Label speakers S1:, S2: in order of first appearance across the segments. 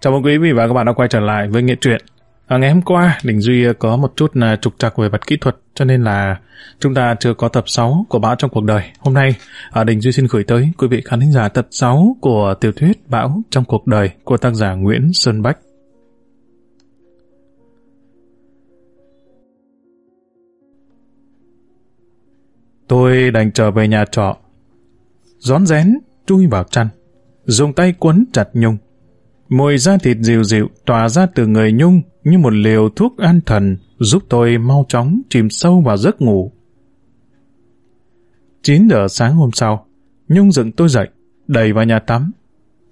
S1: Chào mừng quý vị và các bạn đã quay trở lại với Nghệ truyện. À, ngày hôm qua, Đình Duy à, có một chút là trục trặc về mặt kỹ thuật, cho nên là chúng ta chưa có tập 6 của Bão trong cuộc đời. Hôm nay, à, Đình Duy xin gửi tới quý vị khán thính giả tập 6 của tiểu thuyết Bão trong cuộc đời của tác giả Nguyễn Sơn Bách. Tôi đành trở về nhà trọ. Rón rén, chui vào chăn, dùng tay quấn chặt Nhung. Mùi da thịt dịu dịu tỏa ra từ người Nhung như một liều thuốc an thần giúp tôi mau chóng chìm sâu vào giấc ngủ. 9 giờ sáng hôm sau, Nhung dựng tôi dậy, đẩy vào nhà tắm.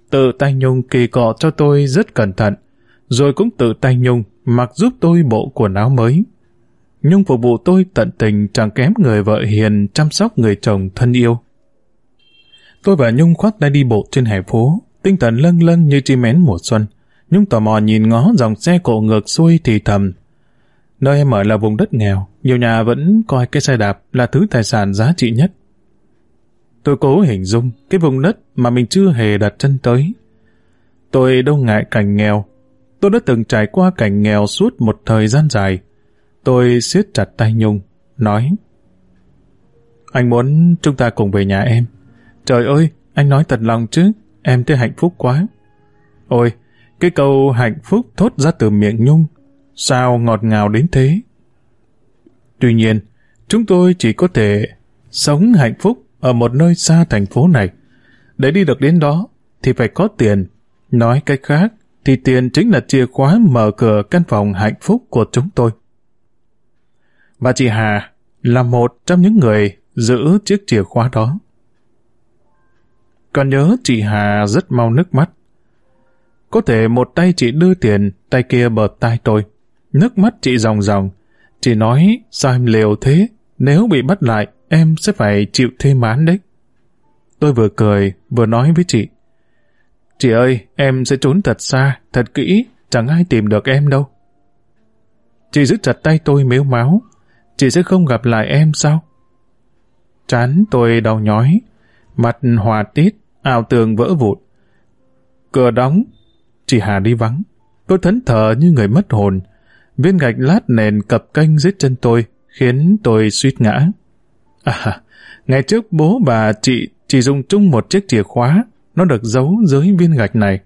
S1: Tự tay Nhung kỳ cọ cho tôi rất cẩn thận, rồi cũng tự tay Nhung mặc giúp tôi bộ quần áo mới. Nhung phục vụ tôi tận tình chẳng kém người vợ hiền chăm sóc người chồng thân yêu. Tôi và Nhung khoác tay đi bộ trên hè phố, tinh thần lâng lâng như chim én mùa xuân. Nhung tò mò nhìn ngó dòng xe cộ ngược xuôi thì thầm. Nơi em ở là vùng đất nghèo, nhiều nhà vẫn coi cái xe đạp là thứ tài sản giá trị nhất. Tôi cố hình dung cái vùng đất mà mình chưa hề đặt chân tới. Tôi đâu ngại cảnh nghèo. Tôi đã từng trải qua cảnh nghèo suốt một thời gian dài. Tôi siết chặt tay Nhung, nói Anh muốn chúng ta cùng về nhà em. Trời ơi, anh nói thật lòng chứ, em thấy hạnh phúc quá. Ôi, cái câu hạnh phúc thốt ra từ miệng Nhung, sao ngọt ngào đến thế? Tuy nhiên, chúng tôi chỉ có thể sống hạnh phúc ở một nơi xa thành phố này. Để đi được đến đó, thì phải có tiền. Nói cách khác, thì tiền chính là chìa khóa mở cửa căn phòng hạnh phúc của chúng tôi. Và chị Hà là một trong những người giữ chiếc chìa khóa đó. Còn nhớ chị Hà rất mau nước mắt. Có thể một tay chị đưa tiền, tay kia bợt tay tôi. Nước mắt chị ròng ròng. Chị nói, sao em liều thế? Nếu bị bắt lại, em sẽ phải chịu thêm án đấy. Tôi vừa cười, vừa nói với chị. Chị ơi, em sẽ trốn thật xa, thật kỹ, chẳng ai tìm được em đâu. Chị giữ chặt tay tôi mếu máu. Chị sẽ không gặp lại em sao? Chán tôi đau nhói, mặt hòa tít, ảo tường vỡ vụn. Cửa đóng, chị Hà đi vắng. Tôi thẫn thờ như người mất hồn. Viên gạch lát nền cập canh dưới chân tôi, khiến tôi suýt ngã. À, ngày trước bố và chị chỉ dùng chung một chiếc chìa khóa, nó được giấu dưới viên gạch này.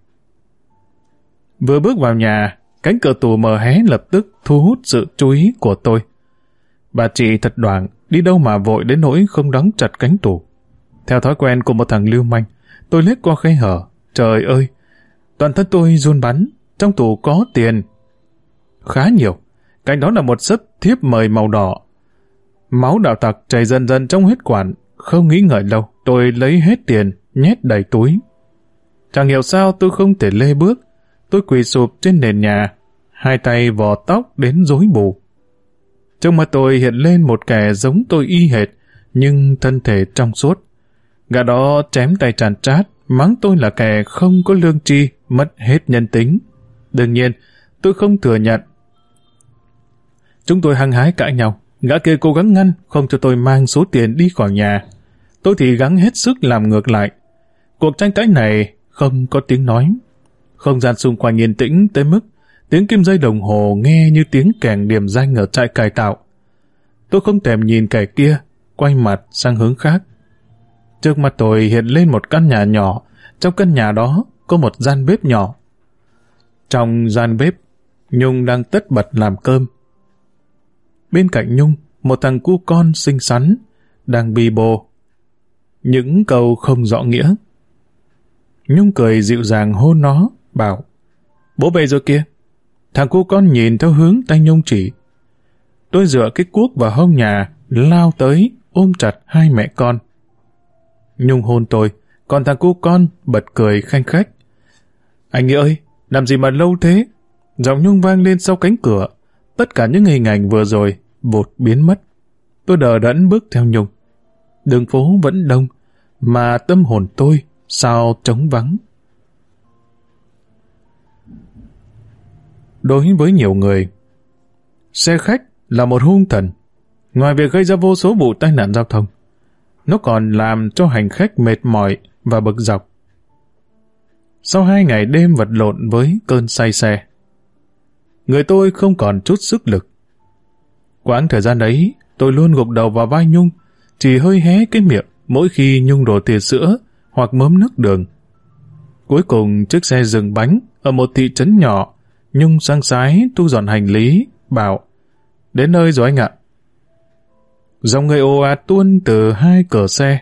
S1: Vừa bước vào nhà, cánh cửa tù mờ hé lập tức thu hút sự chú ý của tôi. Bà chị thật đoạn, đi đâu mà vội đến nỗi không đóng chặt cánh tủ. Theo thói quen của một thằng lưu manh, tôi liếc qua khe hở. Trời ơi! Toàn thân tôi run bắn, trong tủ có tiền. Khá nhiều. Cạnh đó là một sấp thiếp mời màu đỏ. Máu đạo tặc chảy dần dần trong huyết quản. Không nghĩ ngợi lâu, tôi lấy hết tiền, nhét đầy túi. Chẳng hiểu sao tôi không thể lê bước. Tôi quỳ sụp trên nền nhà, hai tay vò tóc đến rối bù. Trong mắt tôi hiện lên một kẻ giống tôi y hệt, nhưng thân thể trong suốt. Gã đó chém tay tràn trát, mắng tôi là kẻ không có lương tri, mất hết nhân tính. Đương nhiên, tôi không thừa nhận. Chúng tôi hăng hái cãi nhau, gã kia cố gắng ngăn, không cho tôi mang số tiền đi khỏi nhà. Tôi thì gắng hết sức làm ngược lại. Cuộc tranh cãi này không có tiếng nói. Không gian xung quanh yên tĩnh tới mức tiếng kim dây đồng hồ nghe như tiếng kèn điểm danh ở trại cải tạo. Tôi không thèm nhìn kẻ kia, quay mặt sang hướng khác. Trước mặt tôi hiện lên một căn nhà nhỏ, trong căn nhà đó có một gian bếp nhỏ. Trong gian bếp, Nhung đang tất bật làm cơm. Bên cạnh Nhung, một thằng cu con xinh xắn, đang bì bồ. Những câu không rõ nghĩa. Nhung cười dịu dàng hôn nó, bảo, bố về rồi kia. Thằng cu con nhìn theo hướng tay Nhung chỉ. Tôi dựa cái cuốc vào hông nhà, lao tới, ôm chặt hai mẹ con. Nhung hôn tôi, còn thằng cu con bật cười khanh khách. Anh nghĩa ơi, làm gì mà lâu thế? Giọng Nhung vang lên sau cánh cửa. Tất cả những hình ảnh vừa rồi vụt biến mất. Tôi đờ đẫn bước theo Nhung. Đường phố vẫn đông, mà tâm hồn tôi sao trống vắng. Đối với nhiều người, xe khách là một hung thần. Ngoài việc gây ra vô số vụ tai nạn giao thông, nó còn làm cho hành khách mệt mỏi và bực dọc. sau hai ngày đêm vật lộn với cơn say xe. Người tôi không còn chút sức lực. Quãng thời gian đấy, tôi luôn gục đầu vào vai Nhung, chỉ hơi hé cái miệng mỗi khi Nhung đổ thìa sữa hoặc mớm nước đường. Cuối cùng chiếc xe dừng bánh ở một thị trấn nhỏ, Nhung sang sái thu dọn hành lý, bảo Đến nơi rồi anh ạ. Dòng người ồ ạt tuôn từ hai cửa xe.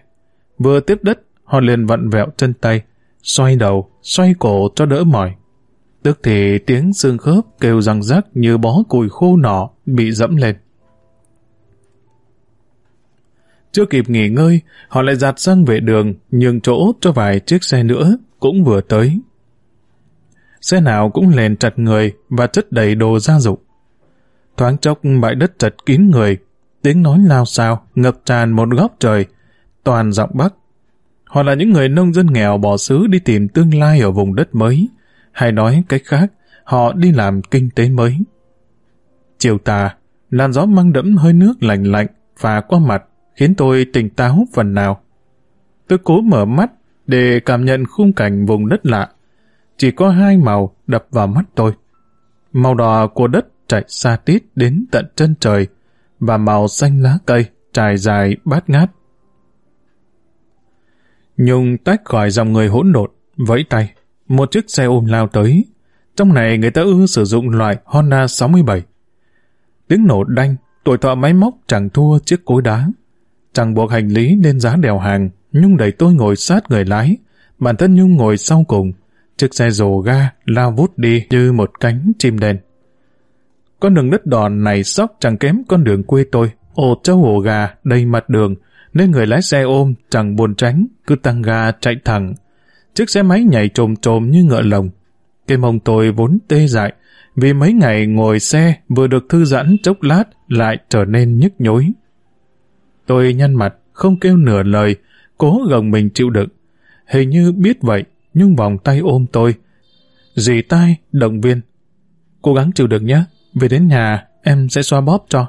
S1: Vừa tiếp đất, họ liền vặn vẹo chân tay, xoay đầu, xoay cổ cho đỡ mỏi. Tức thì tiếng xương khớp kêu răng rắc như bó củi khô nọ bị dẫm lên. Chưa kịp nghỉ ngơi, họ lại dạt sang vệ đường, nhường chỗ cho vài chiếc xe nữa, cũng vừa tới. Xe nào cũng lèn chặt người và chất đầy đồ gia dụng. Thoáng chốc bãi đất chật kín người, tiếng nói lao xao, ngập tràn một góc trời, toàn giọng Bắc. Họ là những người nông dân nghèo bỏ xứ đi tìm tương lai ở vùng đất mới, hay nói cách khác, họ đi làm kinh tế mới. Chiều tà, làn gió mang đẫm hơi nước lạnh lạnh và qua mặt, khiến tôi tỉnh táo phần nào. Tôi cố mở mắt để cảm nhận khung cảnh vùng đất lạ. Chỉ có hai màu đập vào mắt tôi. Màu đỏ của đất chạy xa tít đến tận chân trời và màu xanh lá cây trải dài bát ngát. Nhung tách khỏi dòng người hỗn độn, vẫy tay. Một chiếc xe ôm lao tới. Trong này người ta ưa sử dụng loại Honda 67. Tiếng nổ đanh, tuổi thọ máy móc chẳng thua chiếc cối đá. Chẳng buộc hành lý lên giá đèo hàng, Nhung đẩy tôi ngồi sát người lái, bản thân Nhung ngồi sau cùng. Chiếc xe rồ ga lao vút đi như một cánh chim đèn. Con đường đất đòn này sóc chẳng kém con đường quê tôi, ổ trâu ổ gà đầy mặt đường, nên người lái xe ôm chẳng buồn tránh, cứ tăng ga chạy thẳng. Chiếc xe máy nhảy trồm trồm như ngựa lồng. Cái mông tôi vốn tê dại, vì mấy ngày ngồi xe vừa được thư giãn chốc lát lại trở nên nhức nhối. Tôi nhăn mặt, không kêu nửa lời, cố gồng mình chịu đựng. Hình như biết vậy, nhưng vòng tay ôm tôi. Dì tai, động viên. Cố gắng chịu đựng nhé, về đến nhà em sẽ xoa bóp cho.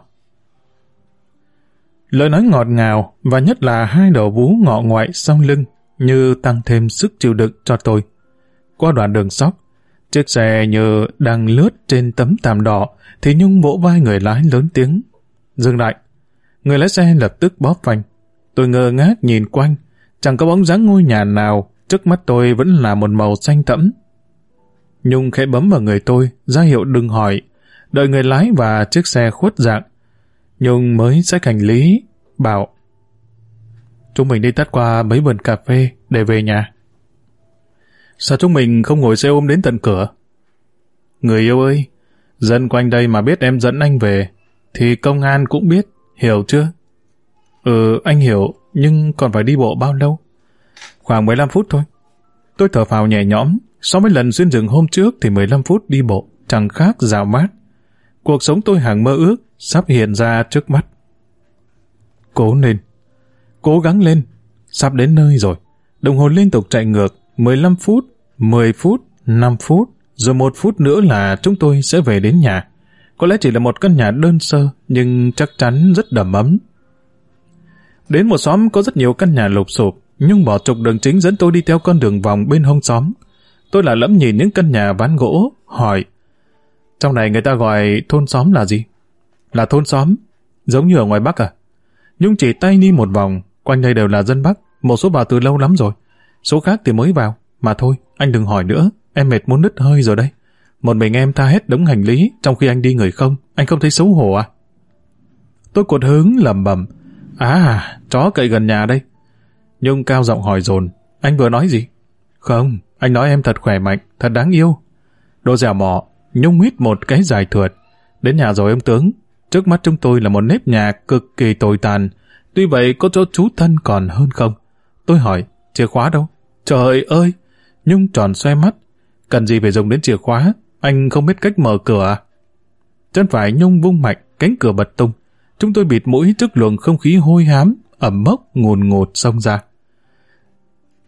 S1: Lời nói ngọt ngào và nhất là hai đầu vú ngọ ngoại sau lưng như tăng thêm sức chịu đựng cho tôi. Qua đoạn đường sóc, chiếc xe như đang lướt trên tấm tàm đỏ thì Nhung vỗ vai người lái lớn tiếng. Dừng lại. Người lái xe lập tức bóp phanh. Tôi ngơ ngác nhìn quanh, chẳng có bóng dáng ngôi nhà nào, trước mắt tôi vẫn là một màu xanh thẫm. Nhung khẽ bấm vào người tôi, ra hiệu đừng hỏi, đợi người lái và chiếc xe khuất dạng. Nhung mới xách hành lý, bảo Chúng mình đi tắt qua mấy vườn cà phê để về nhà. Sao chúng mình không ngồi xe ôm đến tận cửa? Người yêu ơi, dân quanh đây mà biết em dẫn anh về, thì công an cũng biết, hiểu chưa? Ừ, anh hiểu, nhưng còn phải đi bộ bao lâu? Khoảng 15 phút thôi. Tôi thở phào nhẹ nhõm, so với lần xuyên rừng hôm trước thì 15 phút đi bộ, chẳng khác dạo mát. Cuộc sống tôi hàng mơ ước, sắp hiện ra trước mắt. Cố lên. Cố gắng lên. Sắp đến nơi rồi. Đồng hồ liên tục chạy ngược. 15 phút, 10 phút, 5 phút, rồi một phút nữa là chúng tôi sẽ về đến nhà. Có lẽ chỉ là một căn nhà đơn sơ, nhưng chắc chắn rất đầm ấm. Đến một xóm có rất nhiều căn nhà lụp sụp, nhưng bỏ trục đường chính dẫn tôi đi theo con đường vòng bên hông xóm. Tôi là lẫm nhìn những căn nhà ván gỗ, hỏi trong này người ta gọi thôn xóm là gì? Là thôn xóm, giống như ở ngoài Bắc à? Nhung chỉ tay đi một vòng, quanh đây đều là dân Bắc, một số vào từ lâu lắm rồi. Số khác thì mới vào, mà thôi, anh đừng hỏi nữa, em mệt muốn nứt hơi rồi đây. Một mình em tha hết đống hành lý, trong khi anh đi người không, anh không thấy xấu hổ à? Tôi cột hứng lầm bầm, à, chó cậy gần nhà đây. Nhung cao giọng hỏi dồn, anh vừa nói gì? Không, anh nói em thật khỏe mạnh, thật đáng yêu. Đồ dẻo mỏ, Nhung hít một cái dài thượt. Đến nhà rồi ông tướng, Trước mắt chúng tôi là một nếp nhà cực kỳ tồi tàn. Tuy vậy có chỗ chú thân còn hơn không? Tôi hỏi, chìa khóa đâu? Trời ơi! Nhung tròn xoay mắt. Cần gì phải dùng đến chìa khóa? Anh không biết cách mở cửa à? Chân phải Nhung vung mạnh, cánh cửa bật tung. Chúng tôi bịt mũi trước luồng không khí hôi hám, ẩm mốc, ngùn ngột xông ra.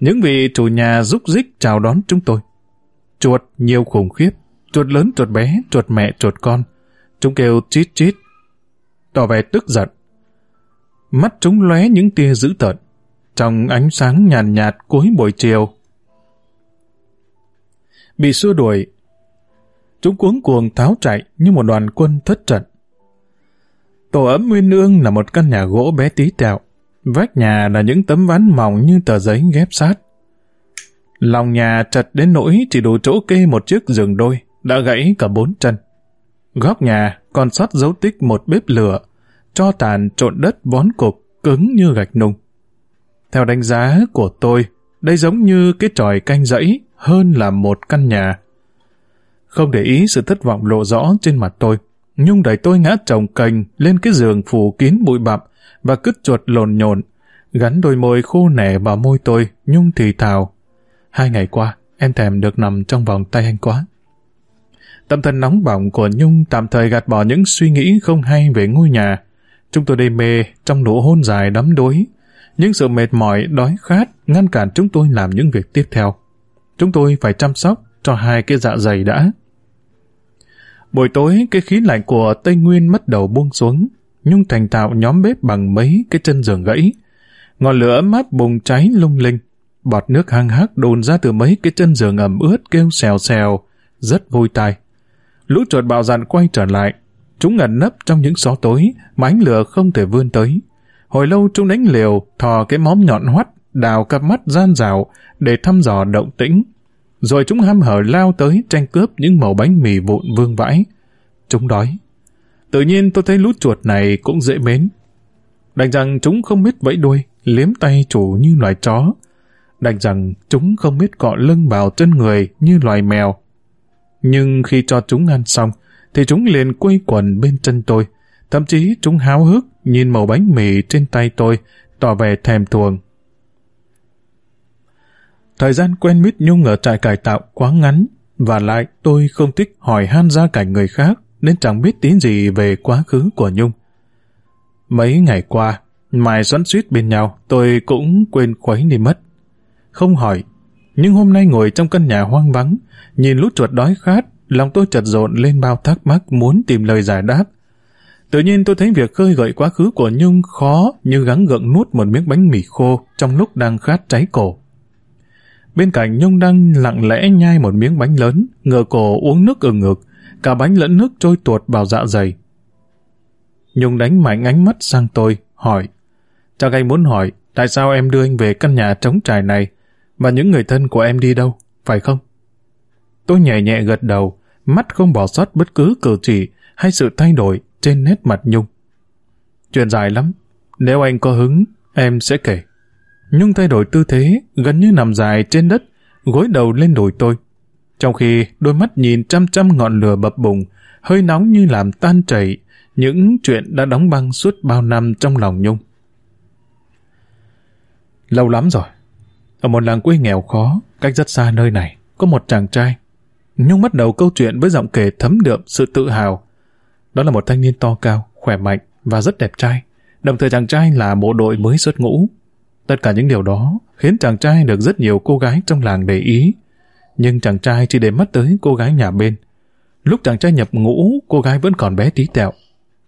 S1: Những vị chủ nhà rúc rích chào đón chúng tôi. Chuột nhiều khủng khiếp, chuột lớn, chuột bé, chuột mẹ, chuột con. Chúng kêu chít chít, tỏ vẻ tức giận. Mắt chúng lóe những tia dữ tợn, trong ánh sáng nhàn nhạt, nhạt cuối buổi chiều. bị xua đuổi. Chúng cuống cuồng tháo chạy như một đoàn quân thất trận. Tổ ấm Nguyên Nương là một căn nhà gỗ bé tí tẹo. Vách nhà là những tấm ván mỏng như tờ giấy ghép sát. Lòng nhà chật đến nỗi chỉ đủ chỗ kê một chiếc giường đôi, đã gãy cả bốn chân. Góc nhà còn sót dấu tích một bếp lửa, cho tàn trộn đất vón cục, cứng như gạch nung. Theo đánh giá của tôi, đây giống như cái tròi canh dãy hơn là một căn nhà. Không để ý sự thất vọng lộ rõ trên mặt tôi, Nhung đẩy tôi ngã trồng cành lên cái giường phủ kín bụi bặm và cứt chuột lồn nhồn, gắn đôi môi khô nẻ vào môi tôi, Nhung thì thào. Hai ngày qua, em thèm được nằm trong vòng tay anh quá. Tâm thần nóng bỏng của Nhung tạm thời gạt bỏ những suy nghĩ không hay về ngôi nhà. Chúng tôi đê mê trong nụ hôn dài đắm đuối. Những sự mệt mỏi, đói khát ngăn cản chúng tôi làm những việc tiếp theo. Chúng tôi phải chăm sóc cho hai cái dạ dày đã. Buổi tối, cái khí lạnh của Tây Nguyên mất đầu buông xuống. Nhung thành tạo nhóm bếp bằng mấy cái chân giường gãy. Ngọn lửa ấm áp bùng cháy lung linh. Bọt nước hăng hắc đồn ra từ mấy cái chân giường ẩm ướt kêu xèo xèo, rất vui tai. Lũ chuột bạo dạn quay trở lại. Chúng ngẩn nấp trong những xó tối, mà ánh lửa không thể vươn tới. Hồi lâu chúng đánh liều, thò cái móm nhọn hoắt, đào cặp mắt gian rào để thăm dò động tĩnh. Rồi chúng ham hở lao tới tranh cướp những mẩu bánh mì vụn vương vãi. Chúng đói. Tự nhiên tôi thấy lũ chuột này cũng dễ mến. Đành rằng chúng không biết vẫy đuôi, liếm tay chủ như loài chó. Đành rằng chúng không biết cọ lưng vào chân người như loài mèo. Nhưng khi cho chúng ăn xong, thì chúng liền quây quần bên chân tôi. Thậm chí chúng háo hức nhìn màu bánh mì trên tay tôi, tỏ vẻ thèm thuồng. Thời gian quen mít Nhung ở trại cải tạo quá ngắn, và lại tôi không thích hỏi han ra cảnh người khác, nên chẳng biết tí gì về quá khứ của Nhung. Mấy ngày qua, mài xoắn suýt bên nhau, tôi cũng quên khuấy đi mất. Không hỏi, nhưng hôm nay ngồi trong căn nhà hoang vắng, nhìn lũ chuột đói khát, lòng tôi chợt rộn lên bao thắc mắc muốn tìm lời giải đáp. Tự nhiên tôi thấy việc khơi gợi quá khứ của Nhung khó như gắng gượng nuốt một miếng bánh mì khô trong lúc đang khát cháy cổ. Bên cạnh Nhung đang lặng lẽ nhai một miếng bánh lớn, ngửa cổ uống nước ừng ngực, cả bánh lẫn nước trôi tuột vào dạ dày. Nhung đánh mạnh ánh mắt sang tôi, hỏi. Chắc anh muốn hỏi, tại sao em đưa anh về căn nhà trống trải này, và những người thân của em đi đâu, phải không? Tôi nhẹ nhẹ gật đầu, mắt không bỏ sót bất cứ cử chỉ hay sự thay đổi trên nét mặt Nhung. Chuyện dài lắm, nếu anh có hứng, em sẽ kể. Nhung thay đổi tư thế, gần như nằm dài trên đất, gối đầu lên đùi tôi. Trong khi đôi mắt nhìn chăm chăm ngọn lửa bập bùng, hơi nóng như làm tan chảy những chuyện đã đóng băng suốt bao năm trong lòng Nhung. Lâu lắm rồi, ở một làng quê nghèo khó, cách rất xa nơi này, có một chàng trai. Nhung bắt đầu câu chuyện với giọng kể thấm đượm sự tự hào. Đó là một thanh niên to cao, khỏe mạnh và rất đẹp trai. Đồng thời chàng trai là bộ đội mới xuất ngũ. Tất cả những điều đó khiến chàng trai được rất nhiều cô gái trong làng để ý. Nhưng chàng trai chỉ để mắt tới cô gái nhà bên. Lúc chàng trai nhập ngũ, cô gái vẫn còn bé tí tẹo.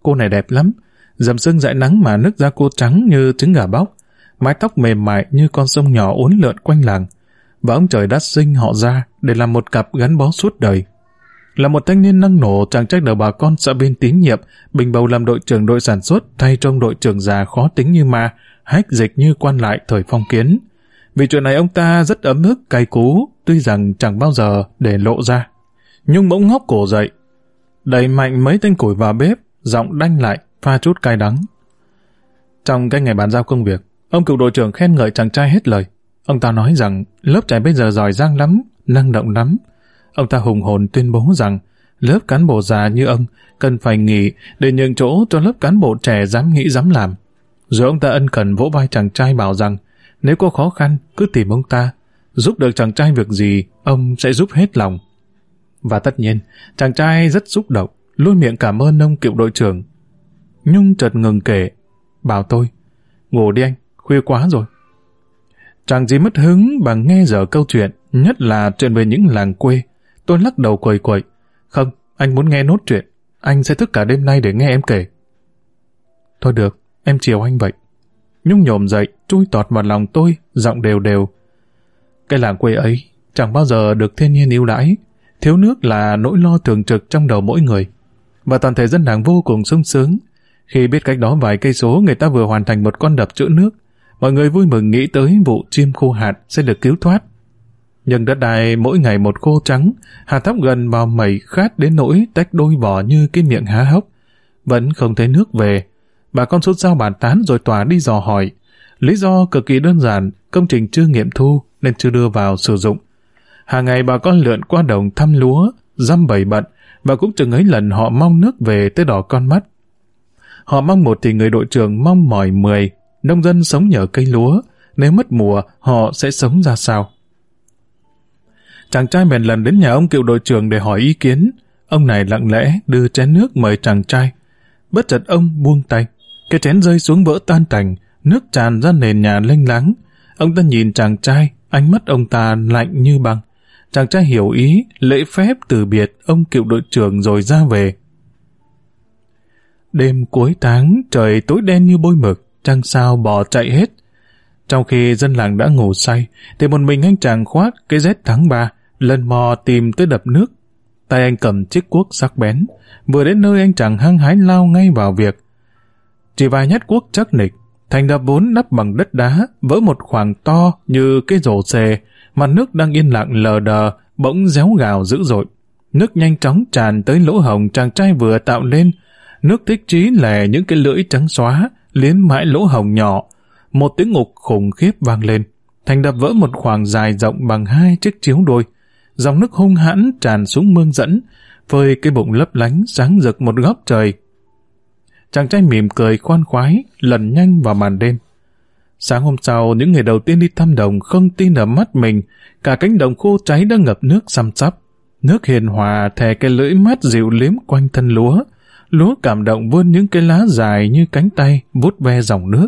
S1: Cô này đẹp lắm, dầm sưng dại nắng mà nước da cô trắng như trứng gà bóc, mái tóc mềm mại như con sông nhỏ uốn lượn quanh làng. Và ông trời đã sinh họ ra để làm một cặp gắn bó suốt đời. Là một thanh niên năng nổ, chàng trai đầu bà con xã bên tín nhiệm, bình bầu làm đội trưởng đội sản xuất thay trong đội trưởng già khó tính như ma, hách dịch như quan lại thời phong kiến. Vì chuyện này ông ta rất ấm ức, cay cú, tuy rằng chẳng bao giờ để lộ ra. Nhung bỗng ngóc cổ dậy, đẩy mạnh mấy tên củi vào bếp, giọng đanh lại, pha chút cay đắng. Trong cái ngày bàn giao công việc, ông cựu đội trưởng khen ngợi chàng trai hết lời. Ông ta nói rằng lớp trẻ bây giờ giỏi giang lắm, năng động lắm. Ông ta hùng hồn tuyên bố rằng lớp cán bộ già như ông cần phải nghỉ để nhường chỗ cho lớp cán bộ trẻ dám nghĩ dám làm. Rồi ông ta ân cần vỗ vai chàng trai bảo rằng nếu có khó khăn cứ tìm ông ta, giúp được chàng trai việc gì ông sẽ giúp hết lòng. Và tất nhiên, chàng trai rất xúc động, luôn miệng cảm ơn ông cựu đội trưởng. Nhung chợt ngừng kể, bảo tôi, ngủ đi anh, khuya quá rồi. Chẳng gì mất hứng bằng nghe dở câu chuyện, nhất là chuyện về những làng quê. Tôi lắc đầu quầy quậy. Không, anh muốn nghe nốt chuyện. Anh sẽ thức cả đêm nay để nghe em kể. Thôi được, em chiều anh vậy. Nhung nhổm dậy, chui tọt vào lòng tôi, giọng đều đều. Cái làng quê ấy, chẳng bao giờ được thiên nhiên ưu đãi. Thiếu nước là nỗi lo thường trực trong đầu mỗi người. Và toàn thể dân làng vô cùng sung sướng. Khi biết cách đó vài cây số người ta vừa hoàn thành một con đập trữ nước, mọi người vui mừng nghĩ tới vụ chim khô hạt sẽ được cứu thoát. Nhưng đất đai mỗi ngày một khô trắng, hạt thóc gần vào mẩy khát đến nỗi tách đôi vỏ như cái miệng há hốc. Vẫn không thấy nước về. Bà con sốt sao bàn tán rồi tòa đi dò hỏi. Lý do cực kỳ đơn giản, công trình chưa nghiệm thu nên chưa đưa vào sử dụng. Hàng ngày bà con lượn qua đồng thăm lúa, dăm bầy bận, và cũng chừng ấy lần họ mong nước về tới đỏ con mắt. Họ mong một thì người đội trưởng mong mỏi mười, nông dân sống nhờ cây lúa, nếu mất mùa họ sẽ sống ra sao? Chàng trai bèn lần đến nhà ông cựu đội trưởng để hỏi ý kiến. Ông này lặng lẽ đưa chén nước mời chàng trai. Bất chợt ông buông tay. Cái chén rơi xuống vỡ tan tành, nước tràn ra nền nhà lênh láng. Ông ta nhìn chàng trai, ánh mắt ông ta lạnh như băng. Chàng trai hiểu ý, lễ phép từ biệt ông cựu đội trưởng rồi ra về. Đêm cuối tháng, trời tối đen như bôi mực, trăng sao bỏ chạy hết. Trong khi dân làng đã ngủ say, thì một mình anh chàng khoác cái rét tháng ba, lần mò tìm tới đập nước. Tay anh cầm chiếc cuốc sắc bén, vừa đến nơi anh chàng hăng hái lao ngay vào việc. Chỉ vài nhát cuốc chắc nịch, thành đập vốn đắp bằng đất đá, vỡ một khoảng to như cái rổ xề, mặt nước đang yên lặng lờ đờ, bỗng réo gào dữ dội. Nước nhanh chóng tràn tới lỗ hồng chàng trai vừa tạo lên, nước thích trí lè những cái lưỡi trắng xóa, liếm mãi lỗ hồng nhỏ. Một tiếng ngục khủng khiếp vang lên, thành đập vỡ một khoảng dài rộng bằng hai chiếc chiếu đôi dòng nước hung hãn tràn xuống mương dẫn, phơi cái bụng lấp lánh sáng rực một góc trời. Chàng trai mỉm cười khoan khoái, lần nhanh vào màn đêm. Sáng hôm sau, những người đầu tiên đi thăm đồng không tin ở mắt mình, cả cánh đồng khô cháy đã ngập nước xăm sắp. Nước hiền hòa thè cái lưỡi mát dịu liếm quanh thân lúa. Lúa cảm động vươn những cái lá dài như cánh tay vút ve dòng nước.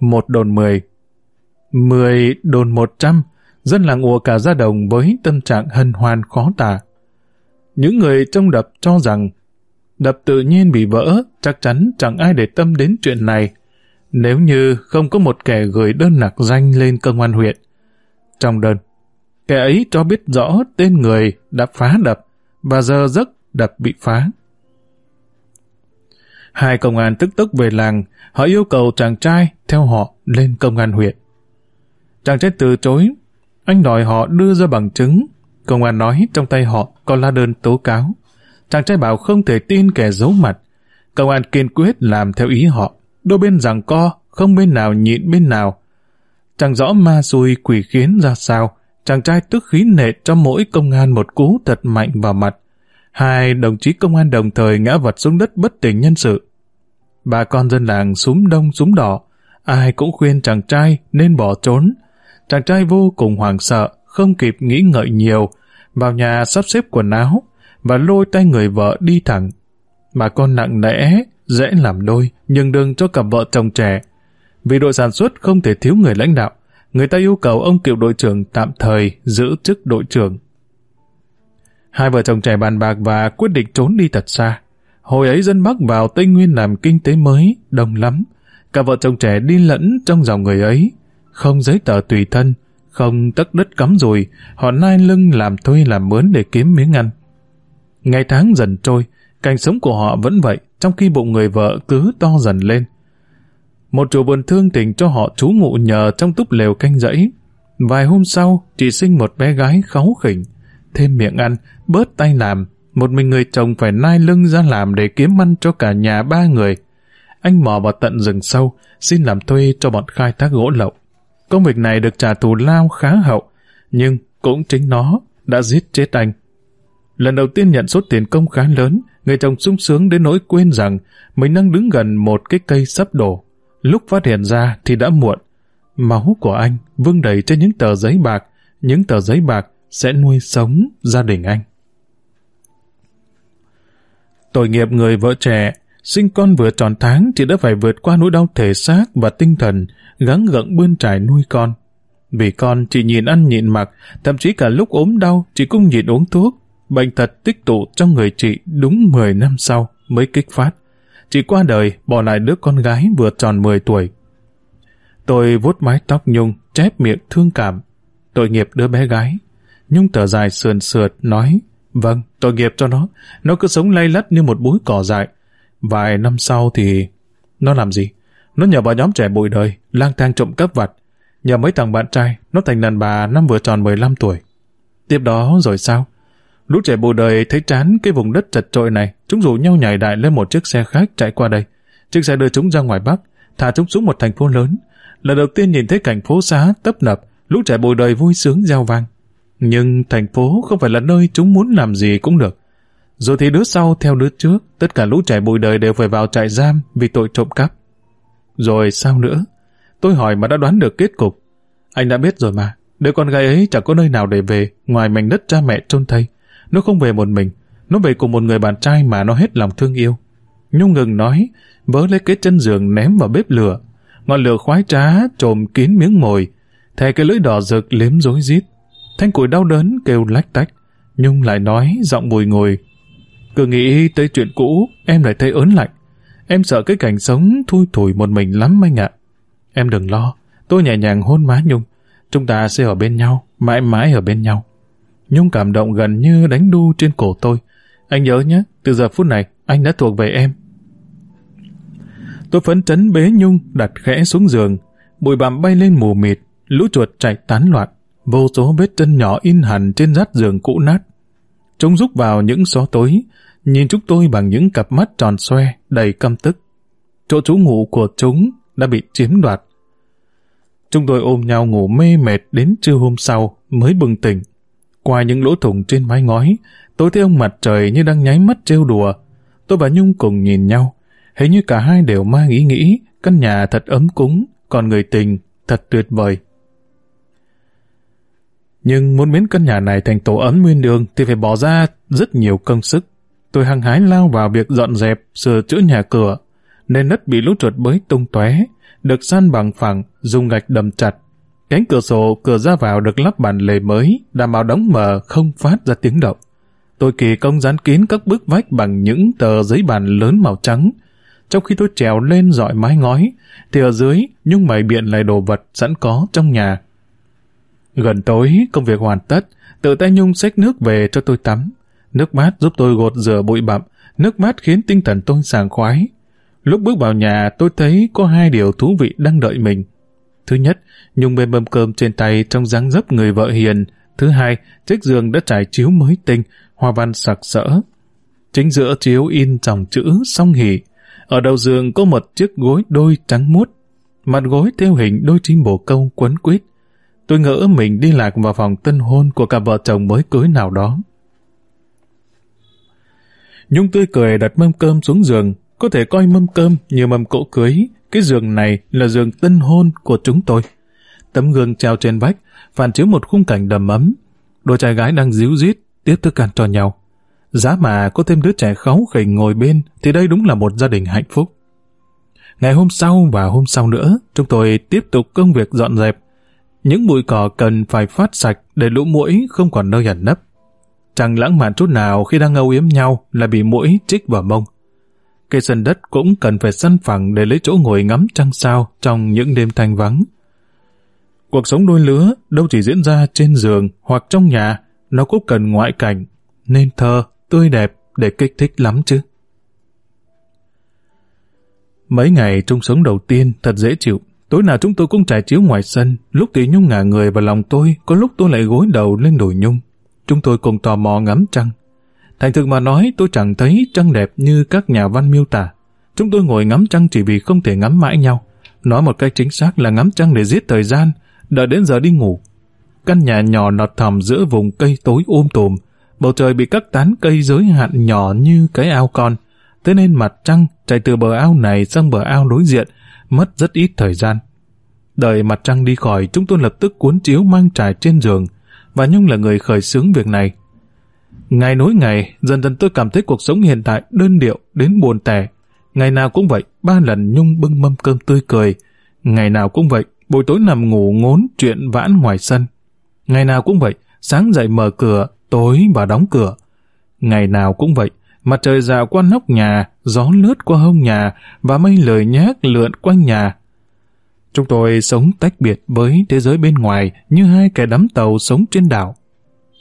S1: Một đồn mười. Mười đồn một trăm dân làng ùa cả ra đồng với tâm trạng hân hoan khó tả. Những người trong đập cho rằng đập tự nhiên bị vỡ, chắc chắn chẳng ai để tâm đến chuyện này, nếu như không có một kẻ gửi đơn nặc danh lên công an huyện. Trong đơn, kẻ ấy cho biết rõ tên người đã phá đập và giờ giấc đập bị phá. Hai công an tức tốc về làng, họ yêu cầu chàng trai theo họ lên công an huyện. Chàng trai từ chối anh đòi họ đưa ra bằng chứng. Công an nói trong tay họ có lá đơn tố cáo. Chàng trai bảo không thể tin kẻ giấu mặt. Công an kiên quyết làm theo ý họ. Đôi bên rằng co, không bên nào nhịn bên nào. Chẳng rõ ma xui quỷ khiến ra sao. Chàng trai tức khí nệ cho mỗi công an một cú thật mạnh vào mặt. Hai đồng chí công an đồng thời ngã vật xuống đất bất tỉnh nhân sự. Bà con dân làng súng đông súng đỏ. Ai cũng khuyên chàng trai nên bỏ trốn. Chàng trai vô cùng hoảng sợ, không kịp nghĩ ngợi nhiều, vào nhà sắp xếp quần áo và lôi tay người vợ đi thẳng. Bà con nặng nẽ, dễ làm đôi, nhưng đừng cho cặp vợ chồng trẻ. Vì đội sản xuất không thể thiếu người lãnh đạo, người ta yêu cầu ông cựu đội trưởng tạm thời giữ chức đội trưởng. Hai vợ chồng trẻ bàn bạc và quyết định trốn đi thật xa. Hồi ấy dân Bắc vào Tây Nguyên làm kinh tế mới, đông lắm. Cả vợ chồng trẻ đi lẫn trong dòng người ấy, không giấy tờ tùy thân, không tất đất cắm rồi, họ nai lưng làm thuê làm mướn để kiếm miếng ăn. Ngày tháng dần trôi, cảnh sống của họ vẫn vậy, trong khi bụng người vợ cứ to dần lên. Một chủ vườn thương tình cho họ trú ngụ nhờ trong túp lều canh rẫy. Vài hôm sau, chị sinh một bé gái kháu khỉnh. Thêm miệng ăn, bớt tay làm, một mình người chồng phải nai lưng ra làm để kiếm ăn cho cả nhà ba người. Anh mò vào tận rừng sâu, xin làm thuê cho bọn khai thác gỗ lậu. Công việc này được trả thù lao khá hậu, nhưng cũng chính nó đã giết chết anh. Lần đầu tiên nhận số tiền công khá lớn, người chồng sung sướng đến nỗi quên rằng mình đang đứng gần một cái cây sắp đổ. Lúc phát hiện ra thì đã muộn. Máu của anh vương đầy trên những tờ giấy bạc, những tờ giấy bạc sẽ nuôi sống gia đình anh. Tội nghiệp người vợ trẻ, sinh con vừa tròn tháng thì đã phải vượt qua nỗi đau thể xác và tinh thần, gắng gượng bươn trải nuôi con. Vì con chỉ nhìn ăn nhịn mặc, thậm chí cả lúc ốm đau chỉ cũng nhịn uống thuốc. Bệnh tật tích tụ trong người chị đúng 10 năm sau mới kích phát. Chị qua đời bỏ lại đứa con gái vừa tròn 10 tuổi. Tôi vuốt mái tóc nhung, chép miệng thương cảm. tội nghiệp đứa bé gái. Nhung thở dài sườn sượt, nói, vâng, tội nghiệp cho nó, nó cứ sống lay lắt như một búi cỏ dại. Vài năm sau thì... Nó làm gì? Nó nhờ vào nhóm trẻ bụi đời, lang thang trộm cắp vặt. Nhờ mấy thằng bạn trai, nó thành đàn bà năm vừa tròn 15 tuổi. Tiếp đó rồi sao? Lũ trẻ bụi đời thấy chán cái vùng đất chật trội này, chúng rủ nhau nhảy đại lên một chiếc xe khách chạy qua đây. Chiếc xe đưa chúng ra ngoài Bắc, thả chúng xuống một thành phố lớn. Lần đầu tiên nhìn thấy cảnh phố xá tấp nập, lũ trẻ bụi đời vui sướng gieo vang. Nhưng thành phố không phải là nơi chúng muốn làm gì cũng được. Rồi thì đứa sau theo đứa trước, tất cả lũ trẻ bụi đời đều phải vào trại giam vì tội trộm cắp. Rồi sao nữa? Tôi hỏi mà đã đoán được kết cục. Anh đã biết rồi mà, đứa con gái ấy chẳng có nơi nào để về ngoài mảnh đất cha mẹ trôn thây. Nó không về một mình, nó về cùng một người bạn trai mà nó hết lòng thương yêu. Nhung ngừng nói, vớ lấy cái chân giường ném vào bếp lửa. Ngọn lửa khoái trá trồm kín miếng mồi, thè cái lưỡi đỏ rực liếm rối rít. Thanh củi đau đớn kêu lách tách. Nhung lại nói, giọng bùi ngồi. Cứ nghĩ tới chuyện cũ, em lại thấy ớn lạnh. Em sợ cái cảnh sống thui thủi một mình lắm anh ạ. Em đừng lo, tôi nhẹ nhàng hôn má Nhung. Chúng ta sẽ ở bên nhau, mãi mãi ở bên nhau. Nhung cảm động gần như đánh đu trên cổ tôi. Anh nhớ nhé, từ giờ phút này, anh đã thuộc về em. Tôi phấn chấn bế Nhung đặt khẽ xuống giường, bụi bặm bay lên mù mịt, lũ chuột chạy tán loạn, vô số vết chân nhỏ in hẳn trên rát giường cũ nát. Chúng rúc vào những xó tối, nhìn chúng tôi bằng những cặp mắt tròn xoe, đầy căm tức. Chỗ trú ngủ của chúng đã bị chiếm đoạt. Chúng tôi ôm nhau ngủ mê mệt đến trưa hôm sau mới bừng tỉnh. Qua những lỗ thủng trên mái ngói, tôi thấy ông mặt trời như đang nháy mắt trêu đùa. Tôi và Nhung cùng nhìn nhau. Hình như cả hai đều mang ý nghĩ căn nhà thật ấm cúng, còn người tình thật tuyệt vời. Nhưng muốn biến căn nhà này thành tổ ấm nguyên đường thì phải bỏ ra rất nhiều công sức. Tôi hăng hái lao vào việc dọn dẹp, sửa chữa nhà cửa, nên đất bị lũ chuột bới tung tóe, được san bằng phẳng, dùng gạch đầm chặt. Cánh cửa sổ, cửa ra vào được lắp bàn lề mới, đảm bảo đóng mở không phát ra tiếng động. Tôi kỳ công dán kín các bức vách bằng những tờ giấy bàn lớn màu trắng. Trong khi tôi trèo lên dọi mái ngói, thì ở dưới nhung mày biện lại đồ vật sẵn có trong nhà. Gần tối, công việc hoàn tất, tự tay Nhung xách nước về cho tôi tắm. Nước mát giúp tôi gột rửa bụi bặm, nước mát khiến tinh thần tôi sảng khoái. Lúc bước vào nhà tôi thấy có hai điều thú vị đang đợi mình. Thứ nhất, Nhung bên mâm cơm trên tay trong dáng dấp người vợ hiền. Thứ hai, chiếc giường đã trải chiếu mới tinh, hoa văn sặc sỡ. Chính giữa chiếu in dòng chữ song hỷ. Ở đầu giường có một chiếc gối đôi trắng muốt. Mặt gối theo hình đôi chim bồ câu quấn quýt. Tôi ngỡ mình đi lạc vào phòng tân hôn của cặp vợ chồng mới cưới nào đó. Nhung tươi cười đặt mâm cơm xuống giường, có thể coi mâm cơm như mâm cỗ cưới, cái giường này là giường tân hôn của chúng tôi. Tấm gương treo trên vách, phản chiếu một khung cảnh đầm ấm. Đôi trai gái đang díu dít, tiếp thức ăn cho nhau. Giá mà có thêm đứa trẻ kháu khỉnh ngồi bên thì đây đúng là một gia đình hạnh phúc. Ngày hôm sau và hôm sau nữa, chúng tôi tiếp tục công việc dọn dẹp. Những bụi cỏ cần phải phát sạch để lũ muỗi không còn nơi ẩn nấp. Chẳng lãng mạn chút nào khi đang âu yếm nhau là bị mũi chích vào mông. Cây sân đất cũng cần phải săn phẳng để lấy chỗ ngồi ngắm trăng sao trong những đêm thanh vắng. Cuộc sống đôi lứa đâu chỉ diễn ra trên giường hoặc trong nhà, nó cũng cần ngoại cảnh, nên thơ, tươi đẹp để kích thích lắm chứ. Mấy ngày trong sống đầu tiên thật dễ chịu. Tối nào chúng tôi cũng trải chiếu ngoài sân, lúc thì Nhung ngả người vào lòng tôi, có lúc tôi lại gối đầu lên đùi Nhung. Chúng tôi cùng tò mò ngắm trăng. Thành thực mà nói tôi chẳng thấy trăng đẹp như các nhà văn miêu tả. Chúng tôi ngồi ngắm trăng chỉ vì không thể ngắm mãi nhau. Nói một cách chính xác là ngắm trăng để giết thời gian, đợi đến giờ đi ngủ. Căn nhà nhỏ nọt thầm giữa vùng cây tối ôm tùm, bầu trời bị các tán cây giới hạn nhỏ như cái ao con. Thế nên mặt trăng chạy từ bờ ao này sang bờ ao đối diện, mất rất ít thời gian. Đợi mặt trăng đi khỏi, chúng tôi lập tức cuốn chiếu mang trải trên giường, và Nhung là người khởi xướng việc này. Ngày nối ngày, dần dần tôi cảm thấy cuộc sống hiện tại đơn điệu đến buồn tẻ. Ngày nào cũng vậy, ba lần Nhung bưng mâm cơm tươi cười. Ngày nào cũng vậy, buổi tối nằm ngủ ngốn chuyện vãn ngoài sân. Ngày nào cũng vậy, sáng dậy mở cửa, tối và đóng cửa. Ngày nào cũng vậy, mặt trời dạo qua nóc nhà, gió lướt qua hông nhà và mây lời nhác lượn quanh nhà. Chúng tôi sống tách biệt với thế giới bên ngoài như hai kẻ đắm tàu sống trên đảo.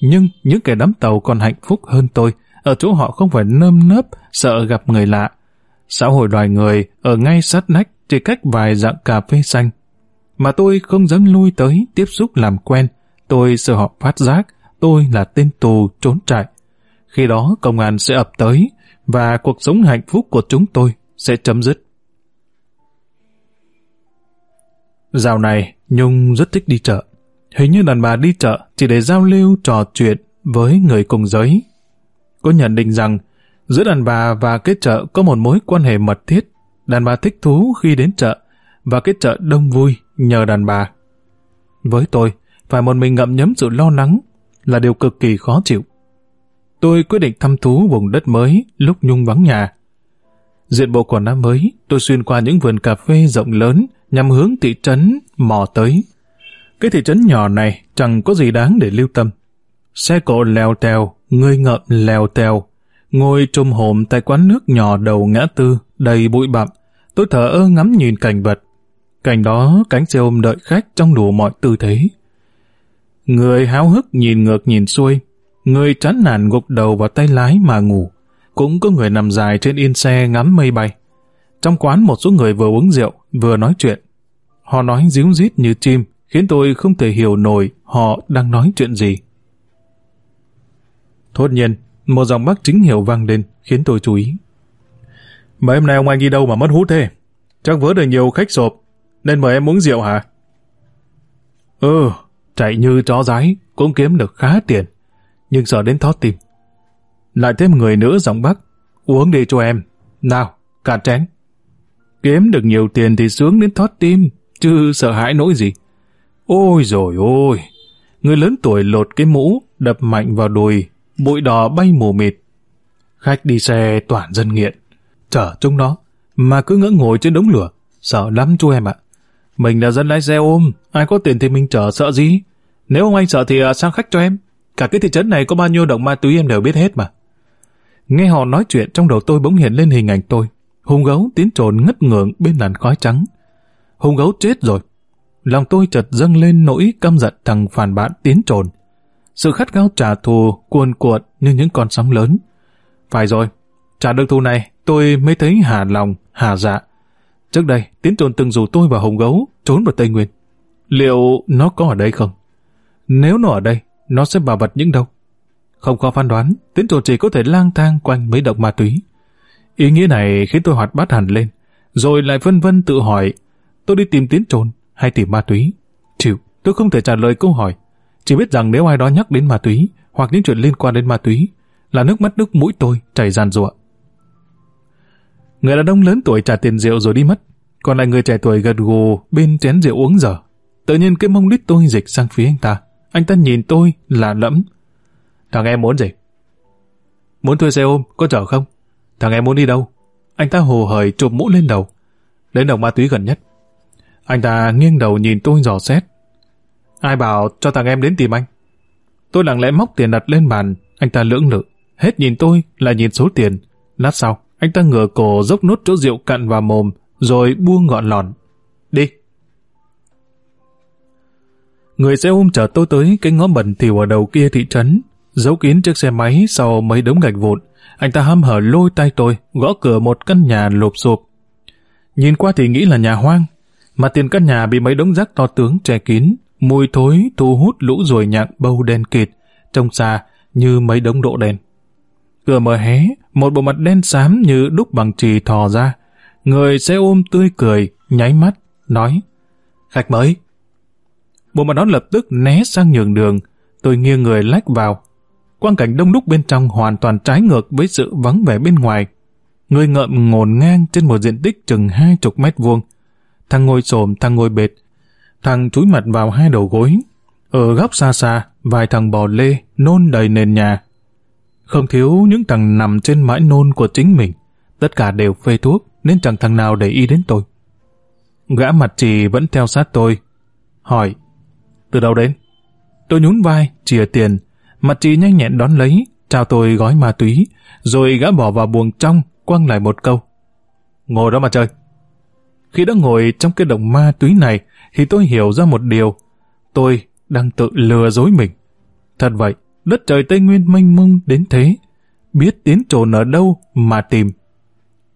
S1: Nhưng những kẻ đắm tàu còn hạnh phúc hơn tôi, ở chỗ họ không phải nơm nớp, sợ gặp người lạ. Xã hội loài người ở ngay sát nách chỉ cách vài dạng cà phê xanh. Mà tôi không dám lui tới tiếp xúc làm quen. Tôi sợ họ phát giác tôi là tên tù trốn trại. Khi đó công an sẽ ập tới và cuộc sống hạnh phúc của chúng tôi sẽ chấm dứt. Dạo này, Nhung rất thích đi chợ. Hình như đàn bà đi chợ chỉ để giao lưu trò chuyện với người cùng giới. Có nhận định rằng giữa đàn bà và cái chợ có một mối quan hệ mật thiết. Đàn bà thích thú khi đến chợ và cái chợ đông vui nhờ đàn bà. Với tôi, phải một mình ngậm nhấm sự lo lắng là điều cực kỳ khó chịu. Tôi quyết định thăm thú vùng đất mới lúc Nhung vắng nhà. Diện bộ quần áo mới, tôi xuyên qua những vườn cà phê rộng lớn nhằm hướng thị trấn mò tới. Cái thị trấn nhỏ này chẳng có gì đáng để lưu tâm. Xe cộ lèo tèo, người ngợm lèo tèo, ngồi trùm hổm tại quán nước nhỏ đầu ngã tư, đầy bụi bặm. Tôi thở ơ ngắm nhìn cảnh vật. Cảnh đó cánh xe ôm đợi khách trong đủ mọi tư thế. Người háo hức nhìn ngược nhìn xuôi, người chán nản gục đầu vào tay lái mà ngủ. Cũng có người nằm dài trên yên xe ngắm mây bay. Trong quán một số người vừa uống rượu, vừa nói chuyện. Họ nói díu dít như chim, khiến tôi không thể hiểu nổi họ đang nói chuyện gì. Thốt nhiên, một dòng bác chính hiệu vang lên, khiến tôi chú ý. Mà em này ông anh đi đâu mà mất hút thế? Chắc vớ được nhiều khách sộp, nên mời em uống rượu hả? Ừ, chạy như chó rái, cũng kiếm được khá tiền, nhưng sợ đến thót tim. Lại thêm người nữa giọng bắc, uống đi cho em. Nào, cả chén. Kiếm được nhiều tiền thì sướng đến thoát tim, chứ sợ hãi nỗi gì. Ôi rồi ôi! Người lớn tuổi lột cái mũ, đập mạnh vào đùi, bụi đỏ bay mù mịt. Khách đi xe toàn dân nghiện, chở chúng nó, mà cứ ngỡ ngồi trên đống lửa, sợ lắm chú em ạ. Mình là dân lái xe ôm, ai có tiền thì mình chở sợ gì. Nếu ông anh sợ thì à, sang khách cho em. Cả cái thị trấn này có bao nhiêu động ma túy em đều biết hết mà. Nghe họ nói chuyện trong đầu tôi bỗng hiện lên hình ảnh tôi. Hùng gấu tiến trồn ngất ngưỡng bên làn khói trắng. Hùng gấu chết rồi. Lòng tôi chợt dâng lên nỗi căm giận thằng phản bạn tiến trồn. Sự khát khao trả thù cuồn cuộn như những con sóng lớn. Phải rồi, trả được thù này tôi mới thấy hà lòng, hà dạ. Trước đây, tiến trồn từng rủ tôi và Hùng gấu trốn vào Tây Nguyên. Liệu nó có ở đây không? Nếu nó ở đây, nó sẽ bảo vật những đâu? Không khó phán đoán, tiến trồn chỉ có thể lang thang quanh mấy động ma túy. Ý nghĩa này khiến tôi hoạt bát hẳn lên, rồi lại vân vân tự hỏi, tôi đi tìm tiến trồn hay tìm ma túy? Chịu, tôi không thể trả lời câu hỏi. Chỉ biết rằng nếu ai đó nhắc đến ma túy, hoặc những chuyện liên quan đến ma túy, là nước mắt nước mũi tôi chảy ràn rụa. Người đàn ông lớn tuổi trả tiền rượu rồi đi mất, còn lại người trẻ tuổi gật gù bên chén rượu uống dở. Tự nhiên cái mông lít tôi dịch sang phía anh ta. Anh ta nhìn tôi là lẫm. Thằng em muốn gì? Muốn thuê xe ôm, có chở không? Thằng em muốn đi đâu? Anh ta hồ hởi chụp mũ lên đầu. Đến đồng ma túy gần nhất. Anh ta nghiêng đầu nhìn tôi dò xét. Ai bảo cho thằng em đến tìm anh? Tôi lặng lẽ móc tiền đặt lên bàn. Anh ta lưỡng lự. Hết nhìn tôi, lại nhìn số tiền. Lát sau, anh ta ngửa cổ dốc nốt chỗ rượu cặn vào mồm, rồi buông gọn lòn. Người xe ôm chở tôi tới cái ngõ bẩn thỉu ở đầu kia thị trấn, giấu kín chiếc xe máy sau mấy đống gạch vụn. Anh ta hăm hở lôi tay tôi, gõ cửa một căn nhà lộp xộp. Nhìn qua thì nghĩ là nhà hoang, mà tiền căn nhà bị mấy đống rác to tướng che kín, mùi thối thu hút lũ ruồi nhặng bâu đen kịt, trông xa như mấy đống độ đèn. Cửa mở hé, một bộ mặt đen xám như đúc bằng trì thò ra. Người xe ôm tươi cười, nháy mắt, nói, khách mới. Bộ mặt đó lập tức né sang nhường đường, tôi nghiêng người lách vào, Quang cảnh đông đúc bên trong hoàn toàn trái ngược với sự vắng vẻ bên ngoài. Người ngợm ngổn ngang trên một diện tích chừng hai chục mét vuông. Thằng ngồi xổm, thằng ngồi bệt. Thằng chúi mặt vào hai đầu gối. Ở góc xa xa, vài thằng bò lê nôn đầy nền nhà. Không thiếu những thằng nằm trên mãi nôn của chính mình. Tất cả đều phê thuốc, nên chẳng thằng nào để ý đến tôi. Gã mặt trì vẫn theo sát tôi. Hỏi, từ đâu đến? Tôi nhún vai, chìa tiền, Mặt chị nhanh nhẹn đón lấy, chào tôi gói ma túy, rồi gã bỏ vào buồng trong, quăng lại một câu. Ngồi đó mà chơi. Khi đã ngồi trong cái động ma túy này, thì tôi hiểu ra một điều. Tôi đang tự lừa dối mình. Thật vậy, đất trời Tây Nguyên mênh mông đến thế. Biết tiến trồn ở đâu mà tìm.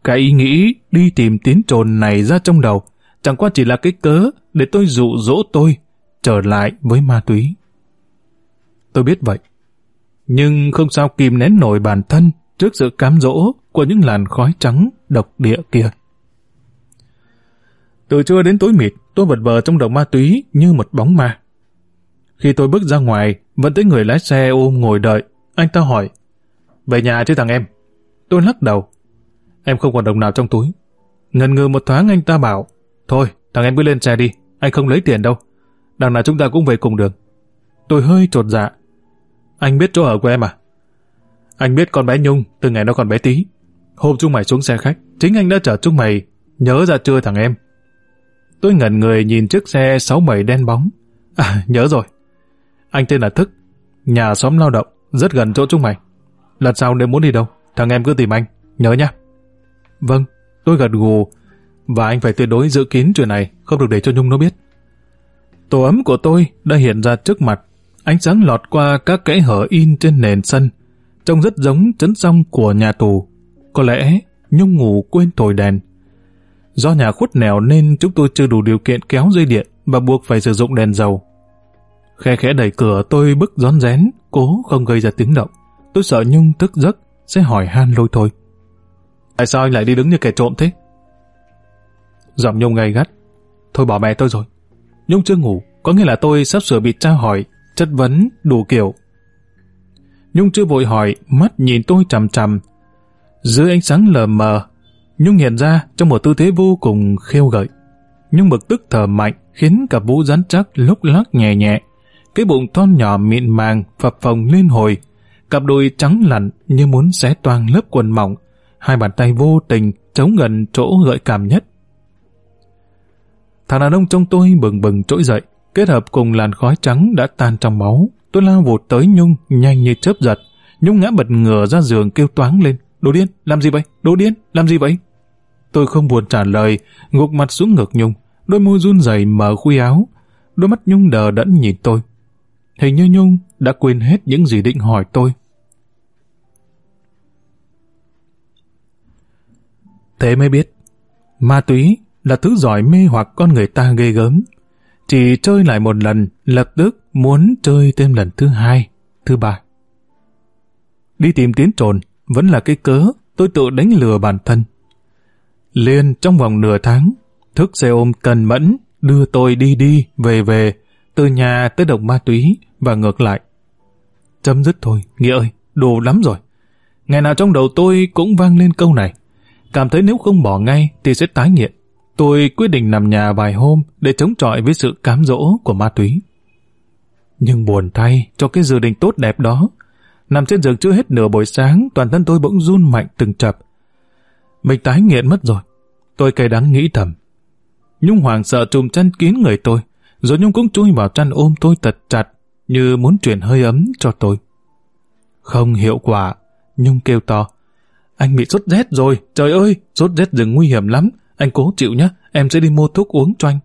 S1: Cái ý nghĩ đi tìm tiến trồn này ra trong đầu, chẳng qua chỉ là cái cớ để tôi dụ dỗ tôi trở lại với ma túy. Tôi biết vậy. Nhưng không sao kìm nén nổi bản thân trước sự cám dỗ của những làn khói trắng độc địa kia. Từ trưa đến tối mịt, tôi vật vờ trong đồng ma túy như một bóng ma. Khi tôi bước ra ngoài, vẫn thấy người lái xe ôm ngồi đợi. Anh ta hỏi, về nhà chứ thằng em? Tôi lắc đầu. Em không còn đồng nào trong túi. Ngần ngừ một thoáng anh ta bảo, thôi, thằng em cứ lên xe đi, anh không lấy tiền đâu. Đằng nào chúng ta cũng về cùng đường. Tôi hơi trột dạ. Anh biết chỗ ở của em à? Anh biết con bé Nhung từ ngày nó còn bé tí. Hôm chúng mày xuống xe khách, chính anh đã chở chúng mày. Nhớ ra chưa thằng em? Tôi ngẩn người nhìn chiếc xe 67 đen bóng. À, nhớ rồi. Anh tên là Thức. Nhà xóm lao động, rất gần chỗ chúng mày. Lần sau nếu muốn đi đâu, thằng em cứ tìm anh. Nhớ nhá. Vâng, tôi gật gù. Và anh phải tuyệt đối giữ kín chuyện này, không được để cho Nhung nó biết. Tổ ấm của tôi đã hiện ra trước mặt. Ánh sáng lọt qua các kẽ hở in trên nền sân. Trông rất giống chấn song của nhà tù. Có lẽ Nhung ngủ quên thổi đèn. Do nhà khuất nẻo nên chúng tôi chưa đủ điều kiện kéo dây điện và buộc phải sử dụng đèn dầu. Khe khẽ đẩy cửa tôi bức rón rén, cố không gây ra tiếng động. Tôi sợ Nhung thức giấc, sẽ hỏi han lôi thôi. Tại sao anh lại đi đứng như kẻ trộm thế? Giọng Nhung gay gắt. Thôi bỏ mẹ tôi rồi. Nhung chưa ngủ, có nghĩa là tôi sắp sửa bị tra hỏi, chất vấn, đủ kiểu. Nhung chưa vội hỏi, mắt nhìn tôi chằm chằm. Dưới ánh sáng lờ mờ, Nhung hiện ra trong một tư thế vô cùng khêu gợi. Nhung bực tức thở mạnh khiến cả vũ rắn chắc lúc lắc nhẹ nhẹ. Cái bụng thon nhỏ mịn màng phập phồng lên hồi. Cặp đùi trắng lặn như muốn xé toang lớp quần mỏng. Hai bàn tay vô tình chống gần chỗ gợi cảm nhất. Thằng đàn ông trong tôi bừng bừng trỗi dậy, kết hợp cùng làn khói trắng đã tan trong máu. Tôi lao vụt tới Nhung nhanh như chớp giật. Nhung ngã bật ngửa ra giường kêu toáng lên. Đồ điên, làm gì vậy? Đồ điên, làm gì vậy? Tôi không buồn trả lời, gục mặt xuống ngực Nhung, đôi môi run rẩy mở khuy áo. Đôi mắt Nhung đờ đẫn nhìn tôi. Hình như Nhung đã quên hết những gì định hỏi tôi. Thế mới biết, ma túy là thứ giỏi mê hoặc con người ta ghê gớm. Chỉ chơi lại một lần, lập tức muốn chơi thêm lần thứ hai, thứ ba. Đi tìm tiến trồn vẫn là cái cớ tôi tự đánh lừa bản thân. Liên trong vòng nửa tháng, thức xe ôm cần mẫn đưa tôi đi đi, về về, từ nhà tới đồng ma túy và ngược lại. Chấm dứt thôi, Nghĩa ơi, đồ lắm rồi. Ngày nào trong đầu tôi cũng vang lên câu này. Cảm thấy nếu không bỏ ngay thì sẽ tái nghiện. Tôi quyết định nằm nhà vài hôm để chống chọi với sự cám dỗ của ma túy. Nhưng buồn thay cho cái dự định tốt đẹp đó. Nằm trên giường chưa hết nửa buổi sáng, toàn thân tôi bỗng run mạnh từng chập. Mình tái nghiện mất rồi. Tôi cay đắng nghĩ thầm. Nhung hoàng sợ trùm chăn kín người tôi, rồi Nhung cũng chui vào chăn ôm tôi thật chặt, như muốn truyền hơi ấm cho tôi. Không hiệu quả, Nhung kêu to. Anh bị sốt rét rồi, trời ơi, sốt rét rừng nguy hiểm lắm, anh cố chịu nhé, em sẽ đi mua thuốc uống cho anh.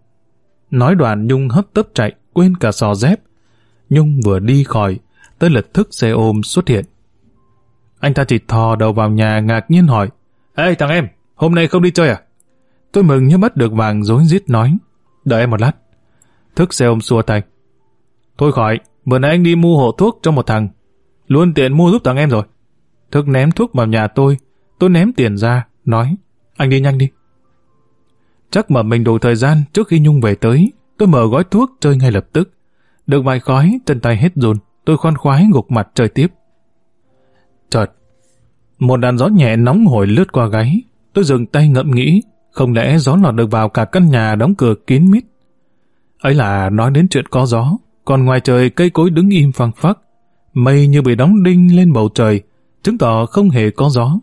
S1: Nói đoàn Nhung hấp tấp chạy, quên cả sò dép. Nhung vừa đi khỏi, tới lật thức xe ôm xuất hiện. Anh ta chỉ thò đầu vào nhà ngạc nhiên hỏi, Ê thằng em, hôm nay không đi chơi à? Tôi mừng như mất được vàng dối rít nói, đợi em một lát. Thức xe ôm xua tay. Thôi khỏi, vừa nãy anh đi mua hộ thuốc cho một thằng. Luôn tiện mua giúp thằng em rồi. Thức ném thuốc vào nhà tôi, tôi ném tiền ra, nói, anh đi nhanh đi. Chắc mở mình đủ thời gian trước khi Nhung về tới, tôi mở gói thuốc chơi ngay lập tức. Được vài khói, chân tay hết run, tôi khoan khoái gục mặt chơi tiếp. Chợt, một đàn gió nhẹ nóng hổi lướt qua gáy, tôi dừng tay ngậm nghĩ, không lẽ gió lọt được vào cả căn nhà đóng cửa kín mít. Ấy là nói đến chuyện có gió, còn ngoài trời cây cối đứng im phăng phắc, mây như bị đóng đinh lên bầu trời, chứng tỏ không hề có gió.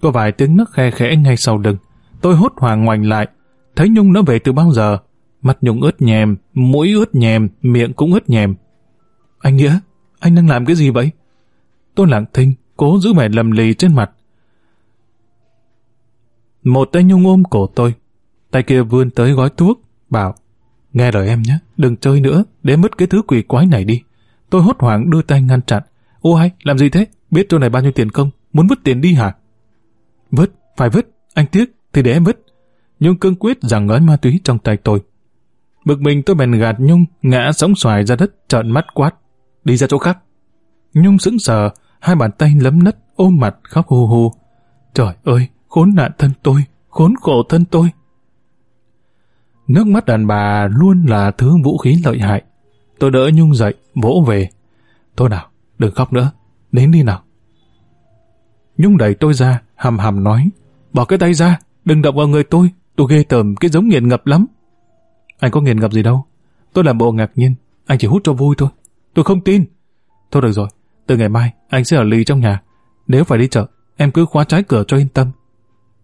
S1: Có vài tiếng nấc khe khẽ ngay sau lưng, tôi hốt hoảng ngoảnh lại, thấy Nhung nó về từ bao giờ, mặt Nhung ướt nhèm, mũi ướt nhèm, miệng cũng ướt nhèm. Anh Nghĩa, anh đang làm cái gì vậy? Tôi lặng thinh, cố giữ vẻ lầm lì trên mặt. Một tay Nhung ôm cổ tôi, Tay kia vươn tới gói thuốc, bảo, nghe lời em nhé, đừng chơi nữa, để mất cái thứ quỷ quái này đi. Tôi hốt hoảng đưa tay ngăn chặn. Ô hay, làm gì thế? Biết chỗ này bao nhiêu tiền không? Muốn vứt tiền đi hả? Vứt, phải vứt, anh tiếc, thì để em vứt. Nhung cương quyết rằng gói ma túy trong tay tôi. Bực mình tôi bèn gạt Nhung, ngã sóng xoài ra đất, trợn mắt quát. Đi ra chỗ khác. Nhung sững sờ, hai bàn tay lấm nất, ôm mặt khóc hù hù. Trời ơi, khốn nạn thân tôi, khốn khổ thân tôi. Nước mắt đàn bà luôn là thứ vũ khí lợi hại. Tôi đỡ Nhung dậy, vỗ về. Thôi nào, đừng khóc nữa, đến đi nào. Nhung đẩy tôi ra, hầm hầm nói. Bỏ cái tay ra, đừng động vào người tôi, tôi ghê tởm cái giống nghiện ngập lắm. Anh có nghiện ngập gì đâu. Tôi làm bộ ngạc nhiên, anh chỉ hút cho vui thôi. Tôi không tin. Thôi được rồi, từ ngày mai anh sẽ ở lì trong nhà. Nếu phải đi chợ, em cứ khóa trái cửa cho yên tâm.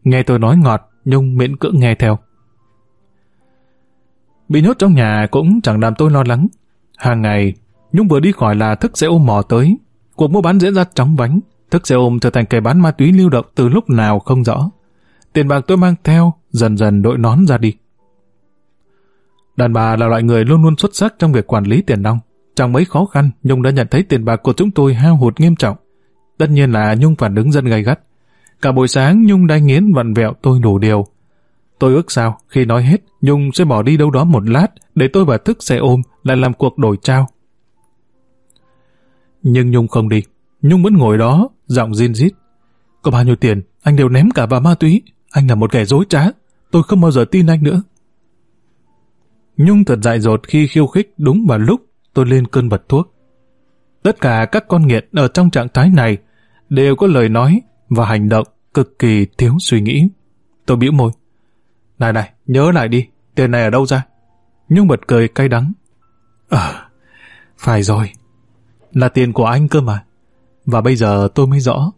S1: Nghe tôi nói ngọt, Nhung miễn cưỡng nghe theo. Bị nhốt trong nhà cũng chẳng làm tôi lo lắng. Hàng ngày, Nhung vừa đi khỏi là thức xe ôm mò tới. Cuộc mua bán diễn ra chóng vánh. Thức xe ôm trở thành kẻ bán ma túy lưu động từ lúc nào không rõ. Tiền bạc tôi mang theo, dần dần đội nón ra đi. Đàn bà là loại người luôn luôn xuất sắc trong việc quản lý tiền nong. Trong mấy khó khăn, Nhung đã nhận thấy tiền bạc của chúng tôi hao hụt nghiêm trọng. Tất nhiên là Nhung phản ứng dân gay gắt. Cả buổi sáng Nhung đai nghiến vặn vẹo tôi đủ điều. Tôi ước sao, khi nói hết, Nhung sẽ bỏ đi đâu đó một lát để tôi và thức xe ôm lại làm cuộc đổi trao. Nhưng Nhung không đi. Nhung vẫn ngồi đó, giọng zin rít. Có bao nhiêu tiền, anh đều ném cả vào ma túy. Anh là một kẻ dối trá. Tôi không bao giờ tin anh nữa. Nhung thật dại dột khi khiêu khích đúng vào lúc tôi lên cơn bật thuốc. Tất cả các con nghiện ở trong trạng thái này đều có lời nói và hành động cực kỳ thiếu suy nghĩ. Tôi bĩu môi. Này này, nhớ lại đi, tiền này ở đâu ra? Nhung bật cười cay đắng. Ờ, phải rồi. Là tiền của anh cơ mà. Và bây giờ tôi mới rõ.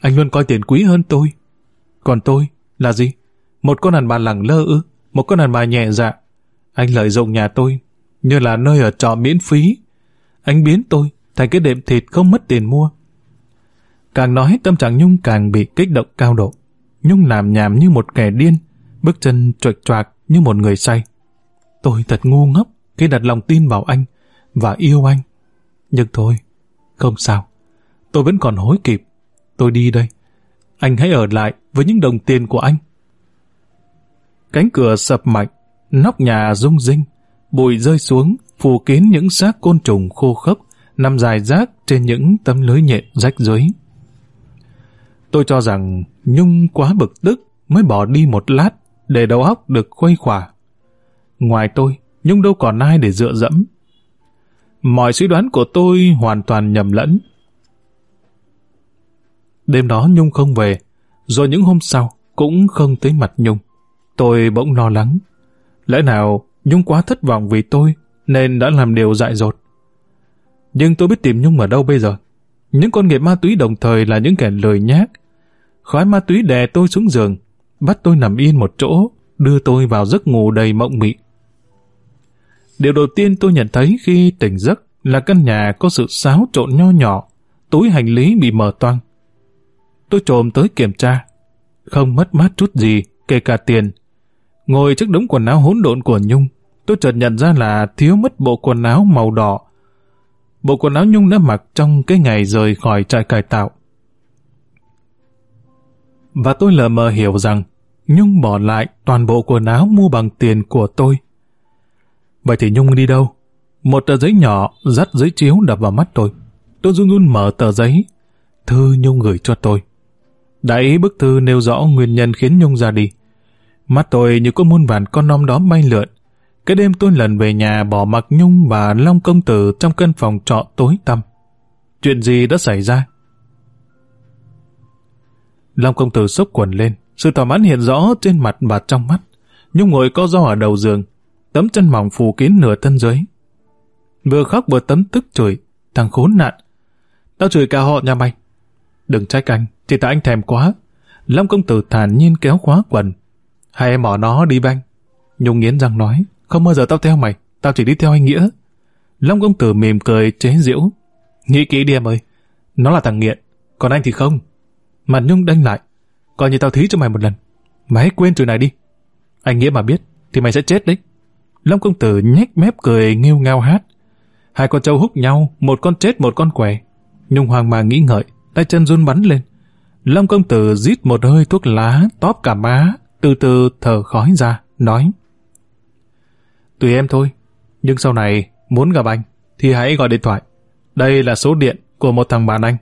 S1: Anh luôn coi tiền quý hơn tôi. Còn tôi là gì? Một con đàn bà lẳng lơ ư? Một con đàn bà nhẹ dạ. Anh lợi dụng nhà tôi như là nơi ở trọ miễn phí. Anh biến tôi thành cái đệm thịt không mất tiền mua. Càng nói tâm trạng Nhung càng bị kích động cao độ. Nhung làm nhảm như một kẻ điên, bước chân chuệch choạc như một người say. Tôi thật ngu ngốc khi đặt lòng tin vào anh và yêu anh. Nhưng thôi, không sao. Tôi vẫn còn hối kịp. Tôi đi đây. Anh hãy ở lại với những đồng tiền của anh. Cánh cửa sập mạnh, nóc nhà rung rinh, bụi rơi xuống, phủ kín những xác côn trùng khô khốc, nằm dài rác trên những tấm lưới nhện rách rưới. Tôi cho rằng Nhung quá bực tức mới bỏ đi một lát để đầu óc được khuây khỏa. Ngoài tôi, Nhung đâu còn ai để dựa dẫm. Mọi suy đoán của tôi hoàn toàn nhầm lẫn. Đêm đó Nhung không về, rồi những hôm sau cũng không tới mặt Nhung. Tôi bỗng lo lắng. Lẽ nào Nhung quá thất vọng vì tôi nên đã làm điều dại dột. Nhưng tôi biết tìm Nhung ở đâu bây giờ. Những con nghiện ma túy đồng thời là những kẻ lười nhác. Khói ma túy đè tôi xuống giường, bắt tôi nằm yên một chỗ, đưa tôi vào giấc ngủ đầy mộng mị. Điều đầu tiên tôi nhận thấy khi tỉnh giấc là căn nhà có sự xáo trộn nho nhỏ, túi hành lý bị mở toang. Tôi trồm tới kiểm tra, không mất mát chút gì, kể cả tiền. Ngồi trước đống quần áo hỗn độn của Nhung, tôi chợt nhận ra là thiếu mất bộ quần áo màu đỏ. Bộ quần áo Nhung đã mặc trong cái ngày rời khỏi trại cải tạo. Và tôi lờ mờ hiểu rằng Nhung bỏ lại toàn bộ quần áo mua bằng tiền của tôi. Vậy thì Nhung đi đâu? Một tờ giấy nhỏ dắt giấy chiếu đập vào mắt tôi. Tôi run run mở tờ giấy. Thư Nhung gửi cho tôi. Đáy bức thư nêu rõ nguyên nhân khiến Nhung ra đi. Mắt tôi như có muôn vàn con non đó bay lượn. Cái đêm tôi lần về nhà bỏ mặc Nhung và Long Công Tử trong căn phòng trọ tối tăm. Chuyện gì đã xảy ra? Long Công Tử sốc quần lên, sự thỏa mãn hiện rõ trên mặt và trong mắt. Nhung ngồi co do ở đầu giường, tấm chân mỏng phủ kín nửa thân dưới. Vừa khóc vừa tấm tức chửi, thằng khốn nạn. Tao chửi cả họ nhà mày. Đừng trách anh, chỉ tại anh thèm quá. Long công tử thản nhiên kéo khóa quần. Hai em bỏ nó đi banh. Nhung nghiến răng nói, không bao giờ tao theo mày, tao chỉ đi theo anh Nghĩa. Long công tử mỉm cười chế giễu. Nghĩ kỹ đi em ơi, nó là thằng nghiện, còn anh thì không. Mặt Nhung đanh lại, coi như tao thí cho mày một lần. Mày hãy quên chuyện này đi. Anh Nghĩa mà biết, thì mày sẽ chết đấy. Long công tử nhếch mép cười nghêu ngao hát. Hai con trâu húc nhau, một con chết một con què. Nhung hoàng mà nghĩ ngợi, tay chân run bắn lên. Long công tử rít một hơi thuốc lá, tóp cả má, từ từ thở khói ra, nói. Tùy em thôi, nhưng sau này muốn gặp anh thì hãy gọi điện thoại. Đây là số điện của một thằng bạn anh.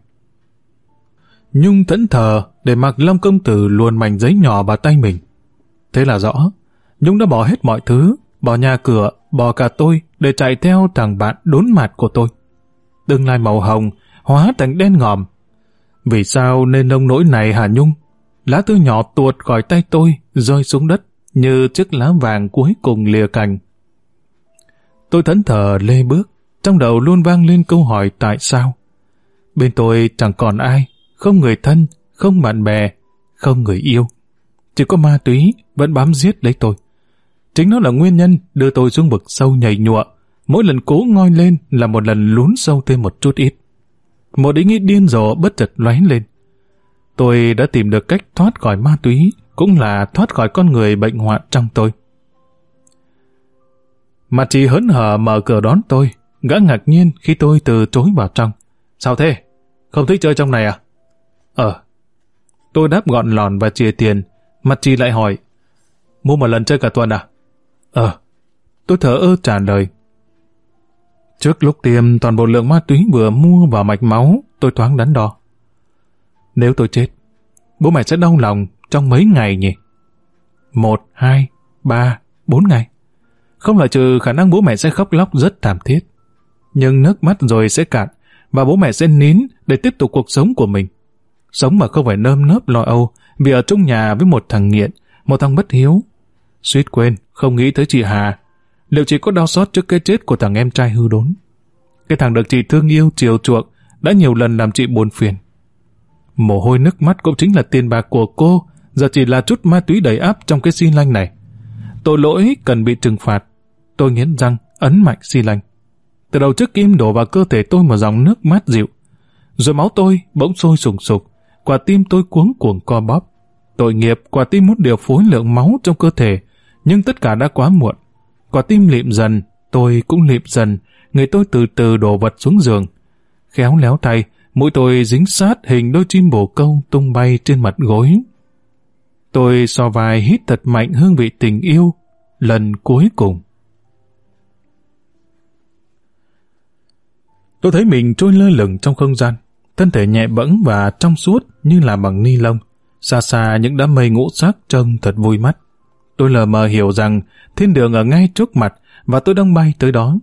S1: Nhung thẫn thờ để mặc Long công tử luồn mảnh giấy nhỏ vào tay mình. Thế là rõ, Nhung đã bỏ hết mọi thứ, bỏ nhà cửa, bỏ cả tôi để chạy theo thằng bạn đốn mặt của tôi. Tương lai màu hồng hóa thành đen ngòm. Vì sao nên nông nỗi này hả Nhung? Lá thư nhỏ tuột khỏi tay tôi, rơi xuống đất như chiếc lá vàng cuối cùng lìa cành. Tôi thẫn thờ lê bước, trong đầu luôn vang lên câu hỏi tại sao. Bên tôi chẳng còn ai, không người thân, không bạn bè, không người yêu. Chỉ có ma túy vẫn bám giết lấy tôi. Chính nó là nguyên nhân đưa tôi xuống vực sâu nhảy nhụa. Mỗi lần cố ngoi lên là một lần lún sâu thêm một chút ít. Một ý nghĩ điên rồ bất chợt lóe lên. Tôi đã tìm được cách thoát khỏi ma túy, cũng là thoát khỏi con người bệnh hoạn trong tôi. Mặt chị hớn hở mở cửa đón tôi, gã ngạc nhiên khi tôi từ chối vào trong. Sao thế? Không thích chơi trong này à? Ờ. Tôi đáp gọn lòn và chia tiền, mặt chị lại hỏi. Mua một lần chơi cả tuần à? Ờ. Tôi thở ơ trả lời. Trước lúc tiêm toàn bộ lượng ma túy vừa mua vào mạch máu, tôi thoáng đắn đo. Nếu tôi chết, bố mẹ sẽ đau lòng trong mấy ngày nhỉ? Một, hai, ba, bốn ngày. Không loại trừ khả năng bố mẹ sẽ khóc lóc rất thảm thiết. Nhưng nước mắt rồi sẽ cạn, và bố mẹ sẽ nín để tiếp tục cuộc sống của mình. Sống mà không phải nơm nớp lo âu vì ở trong nhà với một thằng nghiện, một thằng bất hiếu. Suýt quên, không nghĩ tới chị Hà. Liệu chị có đau xót trước cái chết của thằng em trai hư đốn? Cái thằng được chị thương yêu, chiều chuộng đã nhiều lần làm chị buồn phiền. Mồ hôi nước mắt cũng chính là tiền bạc của cô, giờ chỉ là chút ma túy đầy áp trong cái xi lanh này. Tội lỗi cần bị trừng phạt. Tôi nghiến răng, ấn mạnh xi lanh. Từ đầu trước kim đổ vào cơ thể tôi một dòng nước mát dịu. Rồi máu tôi bỗng sôi sùng sục, quả tim tôi cuống cuồng co bóp. Tội nghiệp, quả tim muốn điều phối lượng máu trong cơ thể, nhưng tất cả đã quá muộn. Quả tim lịm dần, tôi cũng lịm dần, người tôi từ từ đổ vật xuống giường. Khéo léo tay, mũi tôi dính sát hình đôi chim bồ câu tung bay trên mặt gối. Tôi so vai hít thật mạnh hương vị tình yêu, lần cuối cùng. Tôi thấy mình trôi lơ lửng trong không gian, thân thể nhẹ bẫng và trong suốt như là bằng ni lông. Xa xa những đám mây ngũ sắc trông thật vui mắt. Tôi lờ mờ hiểu rằng thiên đường ở ngay trước mặt và tôi đang bay tới đó.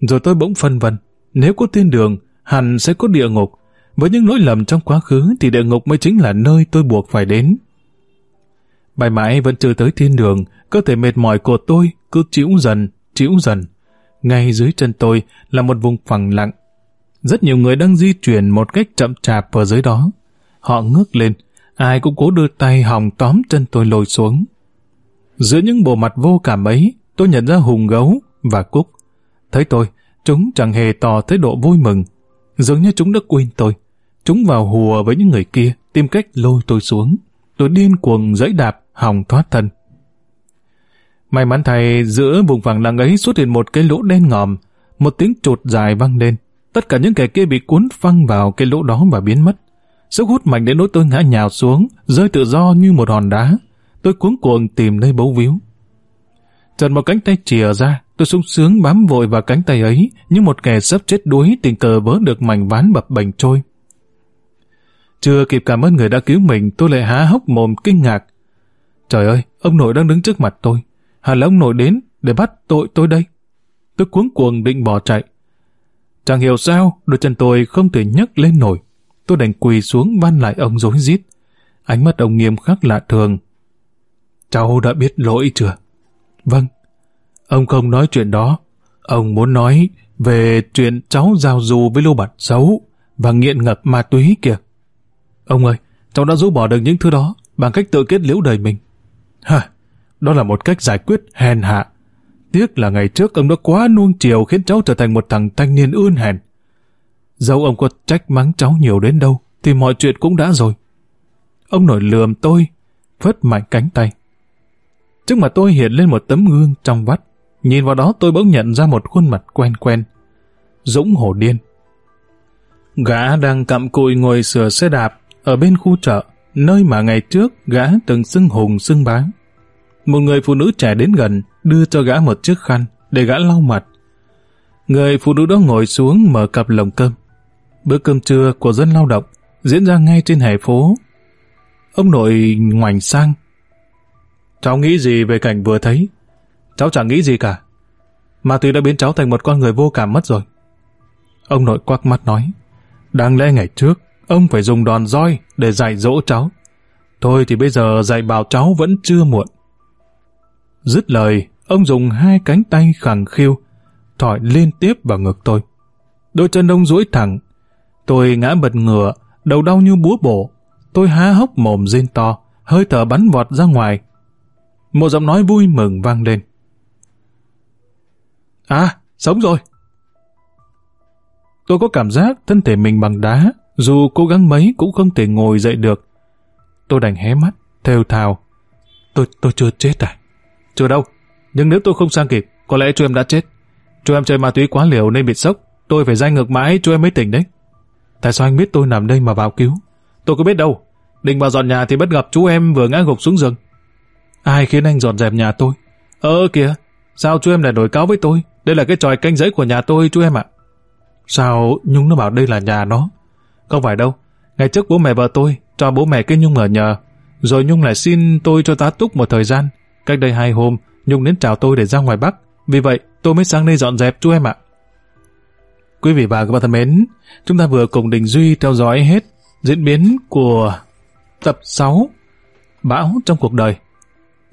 S1: Rồi tôi bỗng phân vân, nếu có thiên đường, hẳn sẽ có địa ngục. Với những lỗi lầm trong quá khứ thì địa ngục mới chính là nơi tôi buộc phải đến. Bài mãi vẫn chưa tới thiên đường, cơ thể mệt mỏi của tôi cứ chịu dần, chịu dần. Ngay dưới chân tôi là một vùng phẳng lặng. Rất nhiều người đang di chuyển một cách chậm chạp ở dưới đó. Họ ngước lên, ai cũng cố đưa tay hòng tóm chân tôi lồi xuống. Giữa những bộ mặt vô cảm ấy, tôi nhận ra Hùng Gấu và Cúc. Thấy tôi, chúng chẳng hề tỏ thái độ vui mừng. Dường như chúng đã quên tôi. Chúng vào hùa với những người kia, tìm cách lôi tôi xuống. Tôi điên cuồng dẫy đạp, hòng thoát thân. May mắn thay, giữa vùng vàng lặng ấy xuất hiện một cái lỗ đen ngòm, một tiếng trột dài vang lên. Tất cả những kẻ kia bị cuốn phăng vào cái lỗ đó và biến mất. Sức hút mạnh đến nỗi tôi ngã nhào xuống, rơi tự do như một hòn đá. Tôi cuống cuồng tìm nơi bấu víu. Trần một cánh tay chìa ra, tôi sung sướng bám vội vào cánh tay ấy, như một kẻ sắp chết đuối tình cờ vớ được mảnh ván bập bềnh trôi. Chưa kịp cảm ơn người đã cứu mình, tôi lại há hốc mồm kinh ngạc. Trời ơi, ông nội đang đứng trước mặt tôi. Hẳn là ông nội đến để bắt tội tôi đây. Tôi cuống cuồng định bỏ chạy. Chẳng hiểu sao, đôi chân tôi không thể nhấc lên nổi. Tôi đành quỳ xuống van lại ông rối rít. Ánh mắt ông nghiêm khắc lạ thường. Cháu đã biết lỗi chưa? Vâng. Ông không nói chuyện đó. Ông muốn nói về chuyện cháu giao du với lô bạt xấu và nghiện ngập ma túy kìa. Ông ơi, cháu đã rũ bỏ được những thứ đó bằng cách tự kết liễu đời mình. Hả, đó là một cách giải quyết hèn hạ. Tiếc là ngày trước ông đã quá nuông chiều khiến cháu trở thành một thằng thanh niên ươn hèn. Dẫu ông có trách mắng cháu nhiều đến đâu, thì mọi chuyện cũng đã rồi. Ông nổi lườm tôi, phất mạnh cánh tay. Trước mặt tôi hiện lên một tấm gương trong vắt. Nhìn vào đó tôi bỗng nhận ra một khuôn mặt quen quen. Dũng Hổ Điên. Gã đang cặm cụi ngồi sửa xe đạp ở bên khu chợ, nơi mà ngày trước gã từng xưng hùng xưng bá. Một người phụ nữ trẻ đến gần, đưa cho gã một chiếc khăn để gã lau mặt. Người phụ nữ đó ngồi xuống mở cặp lồng cơm. Bữa cơm trưa của dân lao động diễn ra ngay trên hè phố. Ông nội ngoảnh sang. Cháu nghĩ gì về cảnh vừa thấy? Cháu chẳng nghĩ gì cả. Mà túy đã biến cháu thành một con người vô cảm mất rồi. Ông nội quắc mắt nói. Đáng lẽ ngày trước, ông phải dùng đòn roi để dạy dỗ cháu. Thôi thì bây giờ dạy bảo cháu vẫn chưa muộn. Dứt lời, ông dùng hai cánh tay khẳng khiu, thỏi liên tiếp vào ngực tôi. Đôi chân ông duỗi thẳng. Tôi ngã bật ngửa, đầu đau như búa bổ. Tôi há hốc mồm rên to, hơi thở bắn vọt ra ngoài. Một giọng nói vui mừng vang lên. À, sống rồi! Tôi có cảm giác thân thể mình bằng đá, dù cố gắng mấy cũng không thể ngồi dậy được. Tôi đành hé mắt, theo thào. Tôi, tôi chưa chết à? Chưa đâu, nhưng nếu tôi không sang kịp, có lẽ chú em đã chết. Chú em chơi ma túy quá liều nên bị sốc, tôi phải dai ngược mãi chú em mới tỉnh đấy. Tại sao anh biết tôi nằm đây mà vào cứu? Tôi có biết đâu. Định vào dọn nhà thì bất gặp chú em vừa ngã gục xuống giường. Ai khiến anh dọn dẹp nhà tôi? Ơ kìa, sao chú em lại nổi cáo với tôi? Đây là cái tròi canh giấy của nhà tôi chú em ạ. Sao Nhung nó bảo đây là nhà nó? Không phải đâu. Ngày trước bố mẹ vợ tôi cho bố mẹ cái Nhung ở nhờ. Rồi Nhung lại xin tôi cho tá túc một thời gian. Cách đây hai hôm, Nhung đến chào tôi để ra ngoài Bắc. Vì vậy, tôi mới sang đây dọn dẹp chú em ạ. Quý vị và các bạn thân mến, chúng ta vừa cùng Đình Duy theo dõi hết diễn biến của tập 6 Bão trong cuộc đời.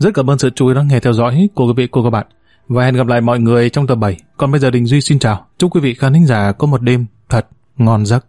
S1: Rất cảm ơn sự chú ý lắng nghe theo dõi của quý vị cô các bạn. Và hẹn gặp lại mọi người trong tập 7. Còn bây giờ Đình Duy xin chào. Chúc quý vị khán thính giả có một đêm thật ngon giấc.